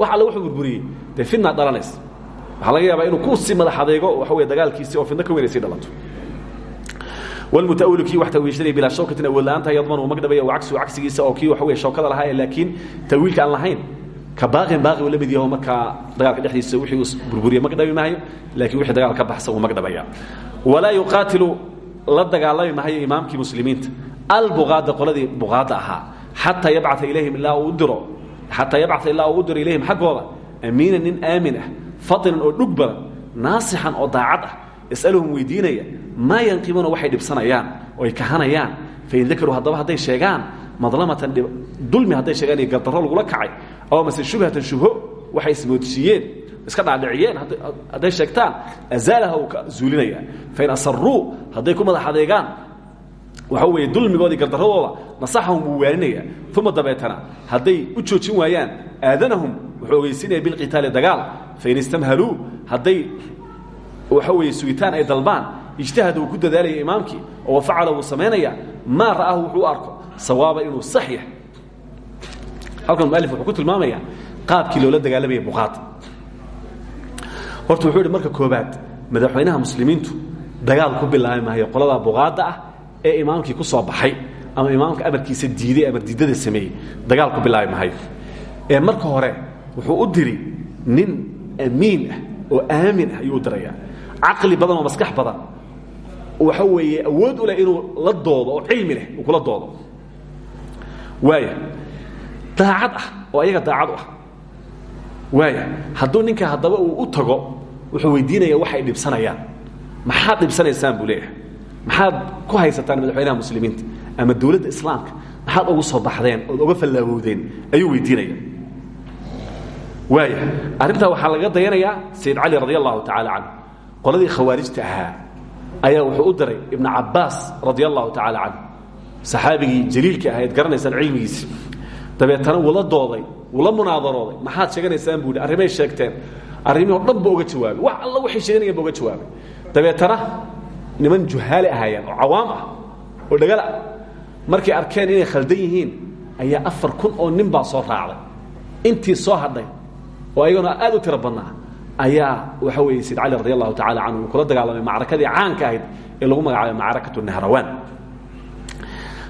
wax alle wuxuu burburiyey. Dee fitnaa dhalanaysa. Waxaa laga yaabaa inuu ku sii madax adeego waxa weye dagaalkiisii oo fitno ka weynay sii dhalanto. Mutawil kii wa tawiilshanay bilaa shawkatin awoodla'aanta yadman uu magdhabaya wa cagsigu cagsigiisa oo kii waxa weye shawkada lahaa ee laakiin tawiilka aan lahayn ka baaqin baaqi uu la mid yaho markaa dagaalka dhexdiisa wixii uu burburiye magdhabi maayo laakiin wixii dagaal ka uu magdhabaya walaa yuqaatilu la dagaalami maayo imaamkii muslimiinta. Albuqaada qoladii buqaada ahaa xataa yabcaa ilayhim ilaa uu diro xataa yabcaa u ilayhim xaggooda amiinan nin aamin ah fatinan oo dhug badan naasixan oo daacad ah yasaluhum weydiinaya maa yanqimuuna waxay dhibsanayaan oo ay kahanayaan fain dakaruu haddaba hadday sheegaan madlamatan dulmi hadday sheegaan iyo gardarro lagula kacay aw mase shubhatan shubho waxay ismoodsiiyeen iska dhaadhiciyeen hadday sheegtaan azaalaha uu ka zuulinaya. Fain asaruu hadday ku madax adeegaan waxa weeye dulmigooda iyo gardarradooda nasaxahum wuu waaninaya. Uma dabeetana hadday u joojin waayaan aadanahum wuxuu ogeysiinaya bilqitaali dagaal. Fain istamhaluu hadday waxa weeye sugitaan ay dalbaan ijtihada uu ku dadaalaya imaamkii oo wafacala wuu samaynaya maa ra'ahu wuxuu u arko sawaaba inuu sax yahay halkan mualif wuxuu ku tilmaamayaa qaabkii loola dagaalamaya buqaada horta wuxuu yidhi marka koobaad madaxweynaha muslimiintu dagaal ku bilaabi maayo qoladaa buqaadda ah ee imaamkii ku soo baxay ama imaamka amarkiisa diiday amar diidada sameeyey dagaal ku bilaabi maayo. Ee marka hore wuxuu u diri nin amiin ah oo aamin ah ayuu u dirayaa badan oo maskax badan waxa weeye awood u leh inuu la doodo oo cilmi leh uu kula doodo waaya daacad ah oo ayaga daacad ah. Waaya hadduu ninka haddaba uu u tago wuxuu weydiinaya waxay dhibsanayaan. Maxaad dhibsanaysaan buu leeyahay. Ku haysataan madaxweynaha muslimiinta ama dowladda islaamka. Maxaad ugu soo baxdeen ood uga fallaawowdeen ayuu weydiinaya waaya arrintaa waxaa laga dayanayaa sayid cali radi allahu tacaala qoladii khawaarijta ahaa ayaa wuxuu u diray ibnu cabbaas radi allahu tacaala saxaabigii jaliilka ahayd garanaysaan cilmigiisi. Dabeetana wuu la dooday wuu la munaadarooday maxaad sheeganaysaan buu hi arrimay sheegteen. Arrimihii o dhan ba wax alla waxay sheeganayaan ba uga jawaabay. Niman juhaale ahaayeen oo cawaam ah oo dhagala markay arkeen inay khaldan yihiin ayaa afar kun oo nin baa soo raacday. Intii soo hadhay oo ayaguna aad u tiro ayaa waxa weeye sayd cali radi allahu tacala kula dagaalamay macrakadii caanka ahayd ee lagu magacaabay macrakatu nahrawaan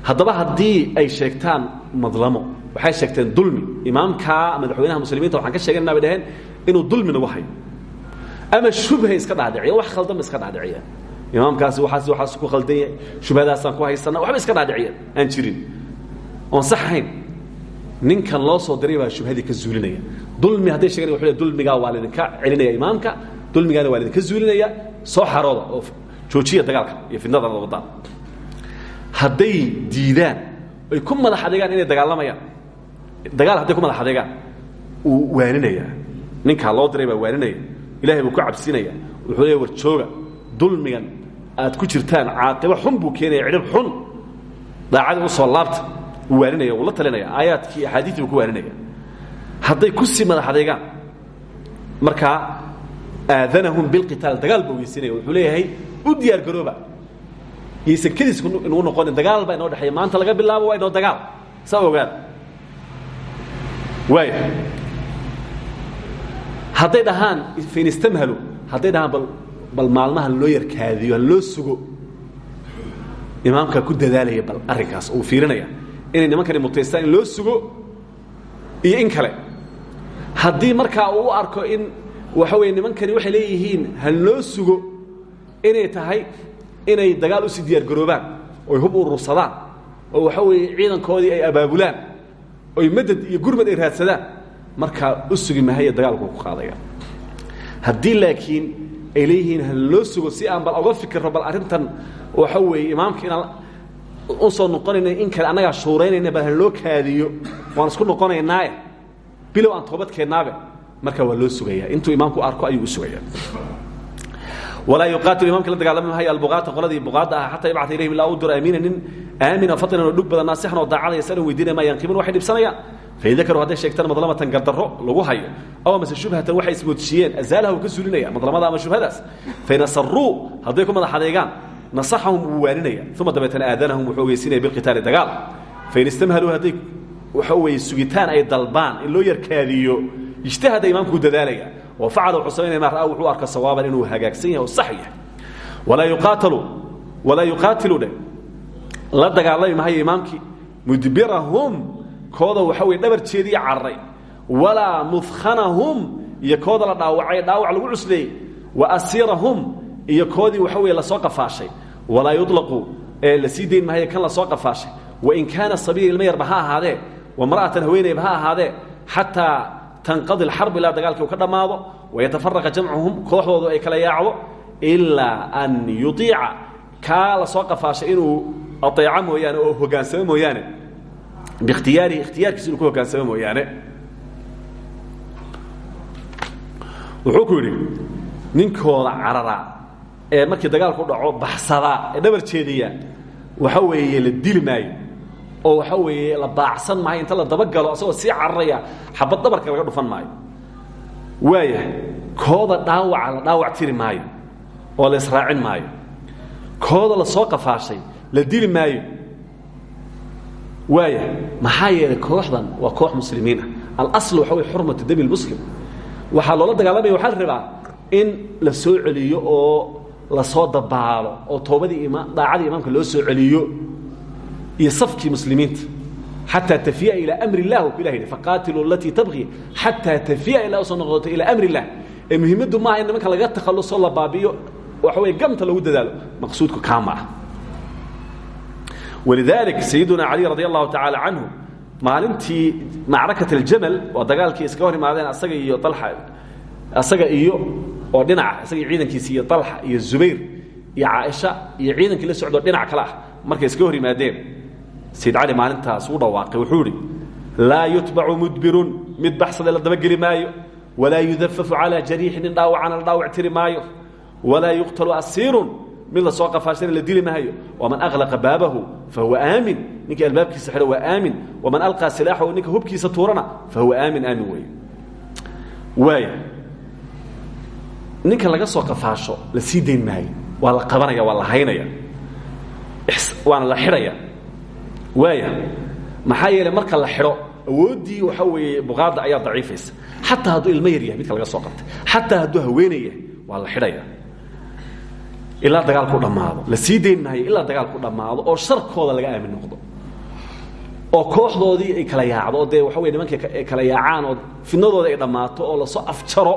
haddaba haddii ay sheegtaan madlamo waxay sheegteen dulmi. Imaamkaa madaxweynaha muslimiinta waxaan ka sheeganaa bay dhaheen inuu dulmi nagu hayo ama shubhay iska dhaadhiciya wax khaldanba iska dhaadhiciya. Imaamkaasi waaas waaas ku khaldan yahay shubhadaasaan ku haysana waxba iska dhaadhiciya. Aan jirin. Oon sax ahayn. Ninkan loo soo diray baa shubhadii ka zuulinaya. Dulmi hadday sheegan wa dulmigaa waa laydinka celinaya imaamka dulmigaana waa laydinka zuulinaya soo xarooda oo joojiya dagaalka iyo fidnada wadaan hadday diidaan. Ay ku madax adeegaan inay dagaalamayaan. Dagaal hadday ku madax adeegaan. Uu waaninayaa ninkaa loo diray baa waaninaya. Ilahay buu ku cabsinaya. Wuxuu leeya war jooga. Dulmigan aad ku jirtaan caaqibo xun buu keenaya cidhib xun. Daacadii u soo laabta waaninaya wuu la talinaya. Aayaadkii axaadiistii buu ku waaninaya. Hadday ku sii madax adeegaan markaa aadanahum bilqitaal dagaal buu ogeysinaya wuxuu leeyahay u diyaar garooba yaysan kadiis inugu noqonin dagaal baa inoo dhexeeya maanta laga bilaabo waa inoo dagaal saa ogaada waaya hadday dhahaan fain istamhalu hadday dhahaan bal bal maalmaha loo yarkaadiyo ha loo sugo. Imaamkaa ku dadaalaya bal arrinkaas uu fiirinaya. Inay nimankani mutaystaan in loo sugo iyo in kale. Haddii markaa uu u arko in waxa weeye nimankani waxay leeyihiin ha loo sugo inay tahay inay dagaal u sii diyaargaroobaan oy hub urursadaan oo waxa weeye ciidankoodii ay abaabulaan oy madad iyo gurmad ay raadsadaan markaa u sugi dagaalku ku qaadaya. Haddii laakiin ay loo sugo si aan bal oga fikirno bal arrintan waxa weeye imaamka inaan u soo noqonayna in kale annagaa shuuraynayna bal loo kaadiyo waan isku noqonaynaaye. Bilow aan toobadkeennaabe markaa waa loo sugayaa. Intuu imaamku arko ayuu sugayaa walaa yuqaatilu imamka la dagaalami maayo albuqaata qoladii buqaadda ah xataa yabcata ilayhim ilaa u diro aamiina nin aamina fatinan oo dhug badan naasixan oo daacadaya salan weydiinaya maa yanqimuun waxay dhibsanayaan. Fain dakaruu hadday sheegtaan madlamatan gardarro lagu hayo aw amase shubhatan waxay ismoodsiiyeen azaalaha uu ka suulinaya madlamada ama shubhadaas. Fain asaruu hadday ku madax adeegaan nasaxahum wuu waaninaya uma dabeetana aadanahum wuxuu ogeysinaya bilqitaali dagaal. Fain istamhaluu hadday waxa weeye sugitaan ay dalbaan in loo yarkaadiyo ijtahada imaamkuu dadaalaya oo facala wuxuu samaynaya maa ra'aa wuxuu arka sawaaban inuu hagaagsan yahay oo sax yahay. Walaa yuqaatalu walaa yuqaatilu dhe la dagaalami mahayo imaamkii mudbirahum kooda waxa weye dhabar jeediya cararay walaa mudkhanahum iyo kooda la dhaawacay dhaawac lagu cusleeyey wa asirahum iyo koodii waxa weye la soo qafaashay. Walaa yulaqu ee la sii dayn mahayo kan la soo qafaashay. Wain kaana sabiila ilma yarba ha ahaadee wamra'atan haweenayba ha ahaadee xataa tanqadi alxarb ilaa dagaalkii uu ka dhammaado wayatafaraqa jamcuhum kooxdoodu ay kala yaacdo ilaa an yuiica kaa la soo qafaashay inuu aeeco mooyaane oo hogaansamo mooyaane. Bikhtiyaarihi ikhtiyaarkiisa inuu ku hogaansamo mooyaane. Wuxuu ku yidhi ninkooda carara ee markii dagaalku dhaco baxsadaa ee dhabar jeediya waxa weeye la dili oo waxa weeye la baacsan maayo inta la dabagalo asagoo sii cararaya xabad dabarka laga dhufan maayo. Waaya kooda dhaawaca la dhaawac tiri maayo oo la israacin maayo. Kooda la soo qafaashay la dili maayo. Waaya maxaa yeelay kooxdan waa koox muslimiin ah. Alasl waxa wey xurmatu dami lmuslim waxaa loola dagaalamaya waxaa la rabaa in la soo celiyo oo la soo dabaalo oo toobadii ima daacadii imaamka loo soo celiyo iyo safkii muslimiinta. Xataa tafiya ilaa amri uu ku ilah yidhi faqaatiluu alatii tabqi xataa tafiya ilaa u soo noqoto ilaa amri illah ee muhiimaddu maaha in nimanka laga takhallusoo la baabi'iyo waxa weye gamta lagu dadaalo. Maqsuudku kaa ma ah walidalik sayiduna cali radi allahu tacaala canhu maalintii macrakat aljamal waa dagaalkii iskaga hor imaadeen asaga iyo alxa asaga iyo oo dhinaca isaga ciidankiisi iyo alxa iyo zubayr iyo caaisha iyo ciidankii la socdoo dhinac kale ah markay iskaga hor yimaadeen sayid cali maalintaas uu dhawaaqay wuxuu idhi laa yutbacu mudbirun. Mid baxsade la dabageli maayo walaa yudafafu calaa jariixin nin dhaawacana la dhaawac tiri maayo walaa yuqtalu asiirun. Mid la soo qafaashana la dili maayo waman aqlaqa baabahu fahuwa aamin. Ninkii albaabkiisa xidho waa aamin. Waman alqaa silaaxahu ninka hubkiisa tuurana fahuwa aamin aamin weeye waaya ninka laga soo qafaasho la sii dayn maayo waa la qabanaya waa la haynaya waana la xidhaya waaya maxaa yeeley marka la xidho awooddii waxaa weeye buqaadda ayaa daciifaysa. Xataa hadduu ilmo yahay midka laga soo qabtay. Xataa hadduu haweenay waa la xidhaya ilaa dagaalku dhammaado. La sii dayn maayo ilaa dagaalku oo sharkooda laga aamin noqdo. Oo kooxdoodii ay kala yaacdo oo waxa wey nimankii ay kala yaacaan oo fidnadooda ay dhammaato oo la soo afjaro.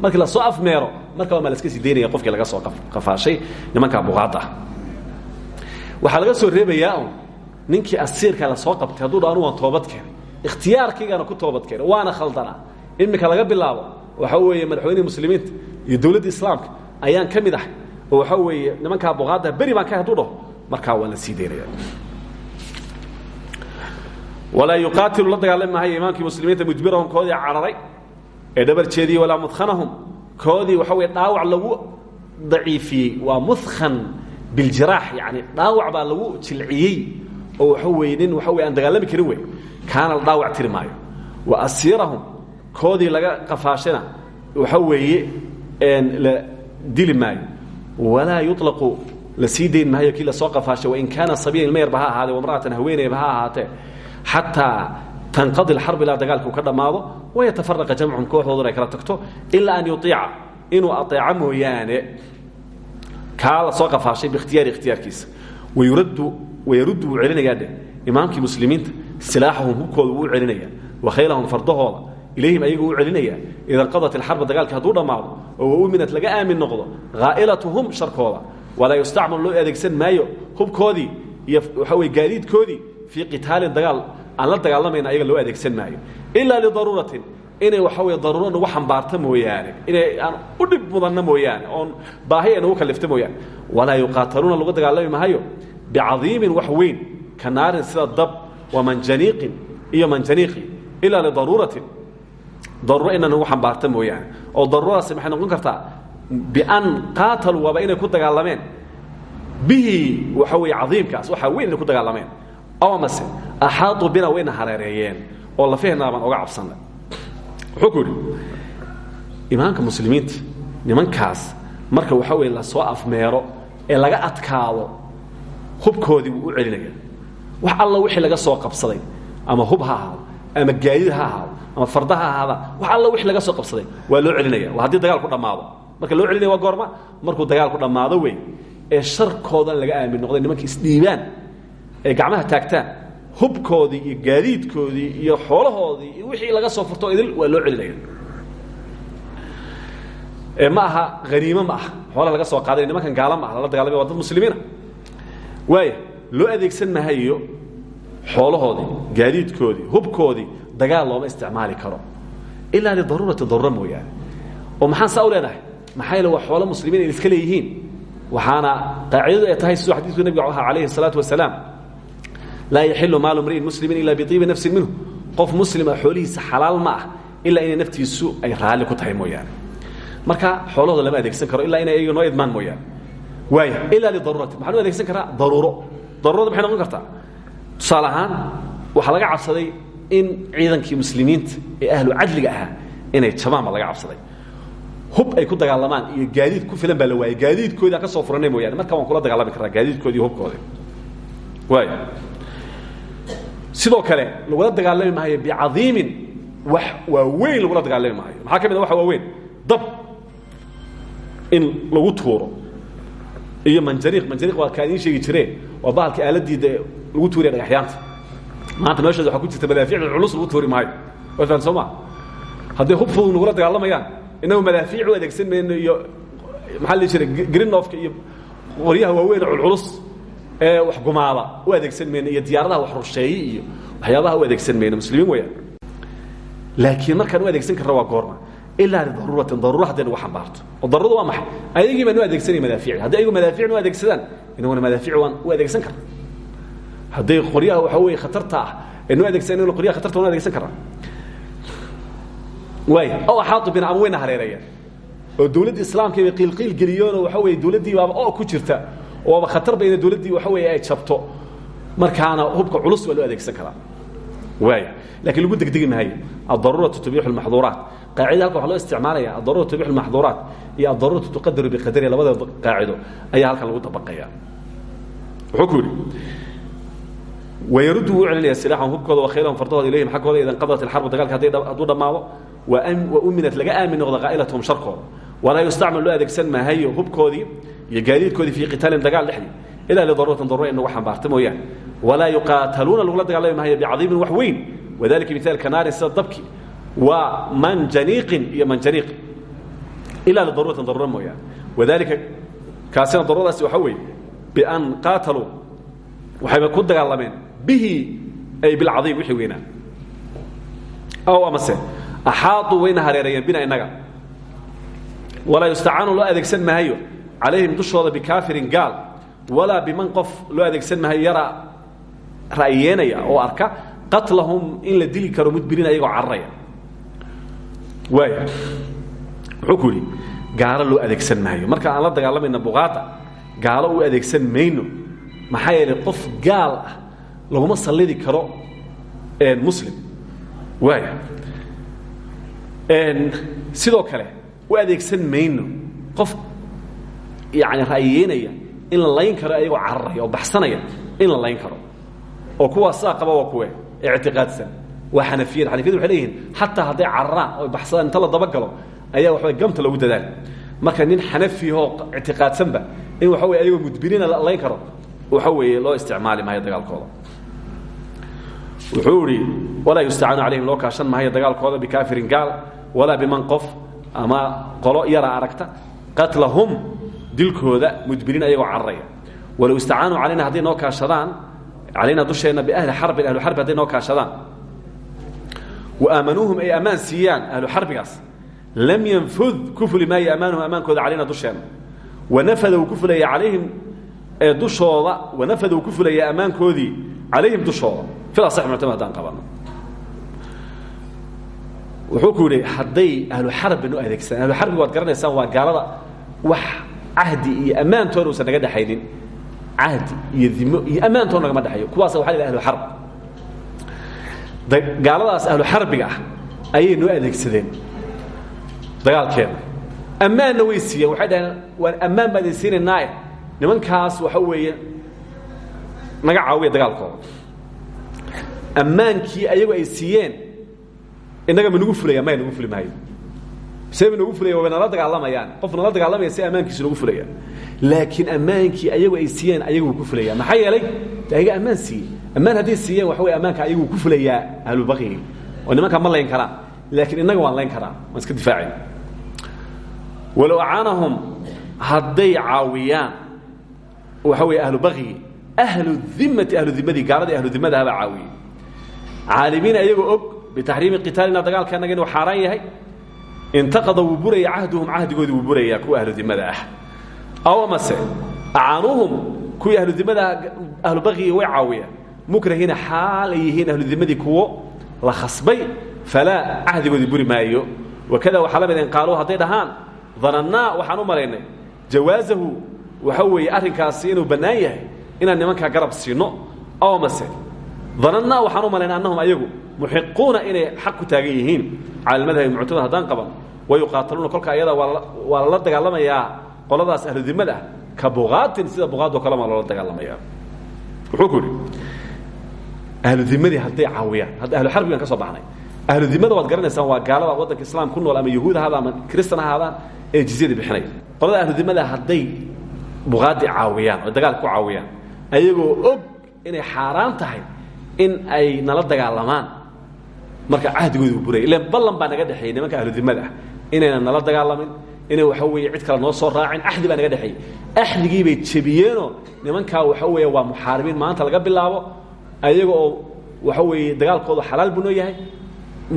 Markii la soo afmeero markaba maa laska sii daynaya qofkii laga soo qafaashay nimankaa buqaadda ah. Laga soo reebayaa ninkii asiirka la soo qabtay hadduu dha anu waan toobad keenay. Ikhtiyaarkaygaana ku toobad keenay. Waana khaldana. Iminka laga bilaabo waxa weeye madaxweynihii muslimiinta iyo dowladda islaamka ayaan ka mid ahay. Oo waxaa weeye nimankaa buqaadda beri baan ka haduu dhaho markaa waa la sii daynaya. Walaa yuqaatilu la dagaalami maayo imaamkii muslimiinta mujbirahum koodii cararay ee dhabar jeediyey walaa mudkhanahum koodii waxa weye dhaawac lagu daciifiyey. Waa mudkhan biljiraax yani dhaawac baa lagu jilciyey oo waxa weye nin waxa wey aan dagaalami karin wey kaana la dhaawac tiri maayo. Wa asiirahum koodii laga qafaashana waxa weeye la dili maayo. Walaa yuطlaqu la sii dayn maayo kii la soo qafaashay. Wain kaana sabiyan ilma yarba ha ahaadee wamra'atan haweeneyba ha ahaatee. Xataa tanqadi alxarb ilaa dagaalka uu ka dhammaado wayatafaraqa jamcuhum kooxdooduna ay kala tagto ilaa an yuiica inuu aeeco mooyaane. Kaa la soo qafaashay biikhtiyaari ikhtiyaarkiisa wayaruddu wuu celinayaa dheh imaamkii muslimiinta silaaxahum hubkooda wuu celinaya wakhaylahum fardahooda ilayhim ayagu u celinaya ida nqadat ilxarba dagaalkii hadduu dhammaado oo wauminat laga aamin noqdo haa'ilatuhum sharkooda. Walaa yustacmal loo adeegsan maayo hubkoodii iyo waxa weye gaadiidkoodii fii qitaalin dagaal aan la dagaalamayna ayaga loo adeegsan maayo. Ilaa lidaruuratin inay waxa weye daruuro nagu xambaarta mooyaane. Inay aan u dhib mudanna mooyaane. Oon baahi ay nagu kallifta mooyaane. Walaa yuqaataluuna lagu dagaalami maayo bicadiimin wax weyn. Ka naarin sida dab wa manjaniiqin iyo manjaniiqi ilaa lidaruuratin daruuro ina nagu xambaarta mooyaane. Oo daruuradaasi maxay noqon kartaa? Bian qaataluu waaba inay ku dagaalameen. Bihi waxa weeye cadiimkaas waxaa weyn inay ku dagaalameen. Aw amase axaaطuu bina wayna hareereeyeen. Oo lafaheenaa baan oga cabsannay wuxuu ku yidhi imaamka muslimiinta nimankaas marka waxa weye la soo afmeero ee laga adkaado hubkoodii wuu u celinaya wax alla wixii laga soo qabsaday ama hub ha ahaado ama gaadid ha ahaado ama farda ha ahaada wax alla wixii laga soo qabsaday waa loo celinaya waa haddii dagaalku dhammaado. Marka loo celinaya waa goorma markuu dagaalku dhammaado wey ee sharkoodan laga aamin noqday nimanka isdhiibaan ay gacmaha taagtaan hubkoodii iyo gaadiidkoodii iyo xoolahoodii iyo wixii laga soo furto idil waa loo celinaya ma aha haniimo ma aha. Xoola laga soo qaaday nimankan gaala ma ah lala dagaalamay waa dad muslimiina waaya loo adeegsan mahayo xoolahoodii gaadiidkoodii hubkoodii dagaal looma isticmaali karo. Ilaa lidaruurati daruura mooyaane. Oo maxaan saa u leenahay? Maxaa yeele waa xoolo muslimiin ay iska leeyihiin. Waxaana qaacidadu ay tahay siduu xadiidku nebiga ahaa calayhi الsalaatu wasalaam laa yaxilu maalu mri'in muslimin ila biibi nafsin minhu qof muslima xoolihiisa xalaal ma ah ilaa inay naftiisu ay raalli ku tahay mooyaane marka xoolahooda lama adeegsan karo ilaa inay ayaga noo idmaan mooyaane waaya ilaa lidaruurati maxaan u adeegsan karaa daruuro daruurada maxay noqon kartaa tusaale ahaan waxaa laga cabsaday in ciidankii muslimiinta ee ahlu cadliga ahaa inay jabaan baa laga cabsaday hub ay ku dagaalamaan iyo gaadiid ku filan baa la waayey gaadiidkoodii aan ka soo furanay mooyaane marka waan kula dagaalami karraa gaadiidkoodi iyo hubkoodi waay sidoo kale lagula dagaalami maayo bicadiimin wax waa weyn lagula dagaalami maayo. Maxaa ka mid a waxa waa weyn dab. In lagu tuuro. Iyo manjaniiq manjaniiq waa kaa idiin sheegi jireen waa bahalka aaladii de lagu tuuriya dhagaxyaanta. Maanta meeshooda waxaa ku jirta madaafiicda culus lagu tuuri maayo. Way fahan soo ma? Hadday hub fudud nagula dagaalamayaan innagu madaafiic u adeegsan mayno iyo maxaa la dhihi jiray greenofka iyo qoryaha waaweyn culculus ee wax gumaada u adeegsan mayno iyo diyaaradaha wax rusheeye iyo waxyaabaha u adeegsan mayno muslimiin weyaan laakiin markaan u adeegsan karna waa goorma. Ilaa lidaruuratin daruura hadday nagu xambaarto oo daruurada waa maxay? Ayagii baan u adeegsanaya madaafiic. Hadday ayagu madaafiicna u adeegsadaan inaguna madaafiic waan u adeegsan karna hadday qoryaha waxaa weeye khatarta ah ee nu adeegsan inaguna qoryaha khatarta waan u adeegsan karna waay oo axaatu bina ama wayna hareereeyaan oo dawladda islaamkii bay qiilqiil geliyoonoo waxa weeye dawladdii baaba oo ku jirta ooaba khatar bayna dawladdii waxa weeye ay jabto. Markaana hubka culus waa loo adeegsan karaa. Waay lakiin lagu degdegi maayo. Addaruuratu tubixu lmaxduuraat qaacida halkan waxa loo isticmaalaya addaruura tubixu lmaxduuraat iyo addaruuratu tuqadaru biqadariha labada qaacido ayaa halkan lagu dabaqaya. Wuxuu ku yidhi wayaruddu wuu celinaya silaaxan hubkooda wa khaylahum fardahooda ilayhim xaggooda idan qadat ilxarbu dagaalka hadday hadduu dhammaado wa uminat laga aamin noqdo qaa'ilatahum sharkooda walaa yustacmal loo adeegsan maahayo hubkoodii iyo gaadiidkoodii fii qitaalin dagaal dhexdii ilaa lidaruuratin daruura in nagu xambaarta mooyaane walaa yuqaataluuna lagula dagaalami maayo bicadiimin wax weyn. Wadalika mithaalka naarin sida dabki waa manjaniiqin iyo manjaniiq ilaa lidaruuratin daruura mooyaane wadalika kaasina daruuradaasi waxaa weeye bian qaataluu waxayba ku dagaalameen bihi ay bilcadiim wixii weynaa aw amase axaaطuu wayna hareereeyeen bina innaga walaa yustacaanu loo adeegsan maayo calayhim dushooda bikaafirin gaal walaa biman qof loo adeegsan maayo yaraa ra'yeenaya oo arka qatlahum in la dili karo mudbiriin ayagoo cararaya waaya wuxuu ku yidhi gaalo loo adeegsan maayo. Marka aan la dagaalamayna buqaada gaalo u adeegsan mayno maxaa yeelay qof gaal ah laguma sallidi karo muslim. Waaya sidoo kale u adeegsan mayno qof yani ra'yeenaya in la layn karo ayagoo cararaya baxsanaya in la layn karo. Oo kuwaas saa waa kuwe ictiqaadsan. Waa xanafiyada xanafiyadu waxay leeyihiin xataa hadday oo baxsadaan inta la dabagalo ayaa waxaway gamta lagu dadaal. Marka nin xanafiyahoo ictiqaadsanba in waxa weye ayagoo mudbiriina la layn karo waxa weeye loo isticmaali maayo dagaalkooda. Wuxuu idhi walaa yustacaanu loo kaashan maayo dagaalkooda bikaafirin gaal walaa biman qof ama qolo yaraa aragta. Qatlahum dilkooda mudbiriin ayagoo cararaya. Walow istacaanuu calayna hadday noo kaashadaan calayna dusheenna biahli xarbin ahlu xarbi hadday noo kaashadaan. Wa aamanuuhum ay ammaan siiyaan ahlu xarbigaas. Lam yanfud ku fuli maayo ammaanuhum ammaankooda calayna dusheenna. Wanafada uu ku fulaya calayhim ee dushooda wanafada uu ku fulaya ammaankoodii calayhim dushooda fil asax muctamad haddaan qabanno. Wuxuu ku yidhi hadday ahlu xarbin u adeegsadaan. Ahlu xarbiga waad garanaysaan waa gaalada wax cahdi iyo ammaantoona uusan naga dhexaynin. Cahdi iyo dimo iyo ammaantoona nagama dhexayo. Kuwaasa waxa la yidhaha ahlu xarb gaaladaas ahlu xarbiga ah ayay noo adeegsadeen. Dagaalkeena. Ammaanna way siiyeen. Waxay dhaheen waan ammaan baan idin siinaynaae nimankaas waxa weeye naga caawiya dagaalkooda. Ammaankii ayagu ay siiyeen innaga ma nagu fulaya maya nagu fuli maayo see ba nagu fulaya way nala dagaalamayaan. Qof nala dagaalamaya si ammaankiisu nagu fulaya laakiin ammaankii ayagu ay siiyeen ayaguu ku fulaya maxaa yeelay? Ayaga ammaan siiyey. Ammaan hadday siiyeen waxa wey ammaanka ayaguu ku fulayaa ahlubaqigi oo nimankaa ma layn karaan laakiin innaga waan layn karaa. Waan iska difaacayna walow acaanahum hadday caawiyaan waxa weeye ahlu bakigi ahlu dimati ahlu dimadii gaaladii ahlu dimadahabaa caawiyey. Caalimiina ayagoo og bitaxriimi qitaalina dagaalkeennaga inuu xaaraan yahay intaqada wuu buraya cahduhum cahdigoodii wuu burayaa kuwa ahlu dimada ah. Aw amase acaanuuhum kuwii ahlu dimada ahlu bakigi way caawiyaan. Mukrahiina xaal ay yihiin ahlu dimadii kuwo la khasbay falaa cahdigoodii buri maayo. Wakada waxaa la mid in qaaluu hadday dhahaan waxaan u malaynay jawaazahu waxa weeye arrinkaasi inuu bannaan inaan nimankaa garab siino. Aw amase danannaa waxaan u malaynay annahum ayagu muxiquuna inay xaq ku taagan yihiin cala madhabi muctamad haddaan qaban wa yuqaataluuna kolka ayada waa lala dagaalamayaa qoladaas ahlu dimada ah ka buqaatin sida buqaadoo kale maa loola dagaalamaya. Wuxuu ku yidhi ahlu dimadii hadday caawiyaan hadda ahlu xarbigan ka soo baxnay ahlu dimada waad garanaysaan waa gaalada waddanka islaam ku nool ama yahuud ahaada ama kristan ahaadaan ee jizyadii bixinaya qolada ahlu dimada hadday buqaadii caawiyaan oo dagaal ku caawiyaan ayagoo og inay xaaraan tahay in ay nala dagaalamaan. Marka cahdigoodu buray. Ilan ballan baa naga dhexeeyey nimanka ahludimada ah. Inaynan nala dagaalamin inay waxa weeye cid kale noo soo raacin axdi baa naga dhexeeyey axdigii bay jebiyeenoo nimankaa waxa weeye waa muxaaribiin maanta laga bilaabo ayaga oo waxa weeye dagaalkooda xalaal buu noo yahay.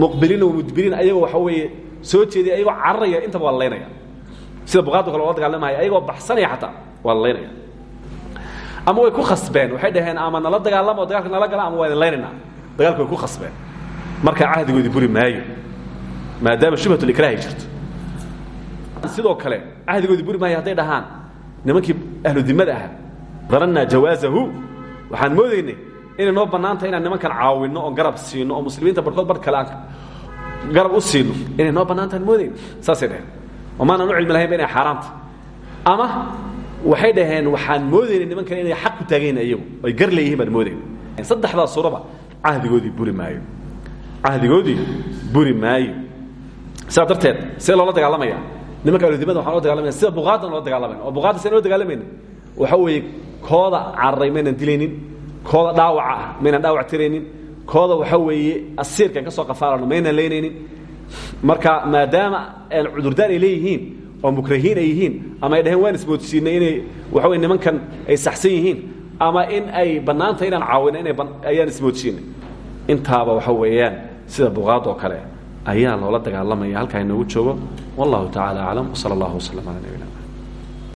Muqbiliin oo mudbiriin ayagoo waxa weeye soo jeediya ayagoo cararaya intaba waa la laynaya. Sida buqaadda kale loola dagaalamaya ayagoo baxsanaya xataa waa la laynaya ama way ku khasbeen. Waxay dhaheen ama nala dagaalama oo dagaalka nala gala ama waa idin laynaynaa dagaalka way ku khasbeen. Markaa cahdigoodii buri maayo maadaama shubhatlikraahi jirto. Sidoo kale cahdigoodii buri maayo hadday dhahaan nimankii ahludimada ahaa danannaa jawaazahu. Waxaan moodaynay inay noo bannaantahay inaan nimankan caawinno oo garab siino oo muslimiinta barkood bar kale aan garab u siino. Inay noo bannaantahan moodayna saasay dhaheen. Oo maanaan u cilmi lahaynba inay xaaraanta. Ama waxay dhaheen waxaan moodaynay nimankan inay xaq ku taagayn iyagu. Ay gar leeyihiin baan moodayna saddexdaa suuraba. Cahdigoodii buri maayo. Cahdigoodii buri maayo. Sidaa darteed see loola dagaalamaya. Nimanka ahludimada waxaan loo dagalamaya sida buqaadan loo dagaalamayn oo buqaadda seen loo dagaalamayna waxa weeye kooda cararay dilaynin kooda dhaawaca ah dhaawac tiraynin kooda waxa weeye asiirkan ka soo qafaalano maynan leynaynin marka maadaama cudurdaan leeyihiin oo mukrahiin ay yihiin ama ay dhaheen waan isboodsiinay inay waxa weye nimankan ay saxsan yihiin ama in ay bannaantay inaan caawina inay ayaan isboodsiinay intaaba waxa weeyaan sida buqaad oo kale ayaa loola dagaalamaya halkaa inoogu joogo. Wallahu tacala aclam wsala allahu waslm ala nabina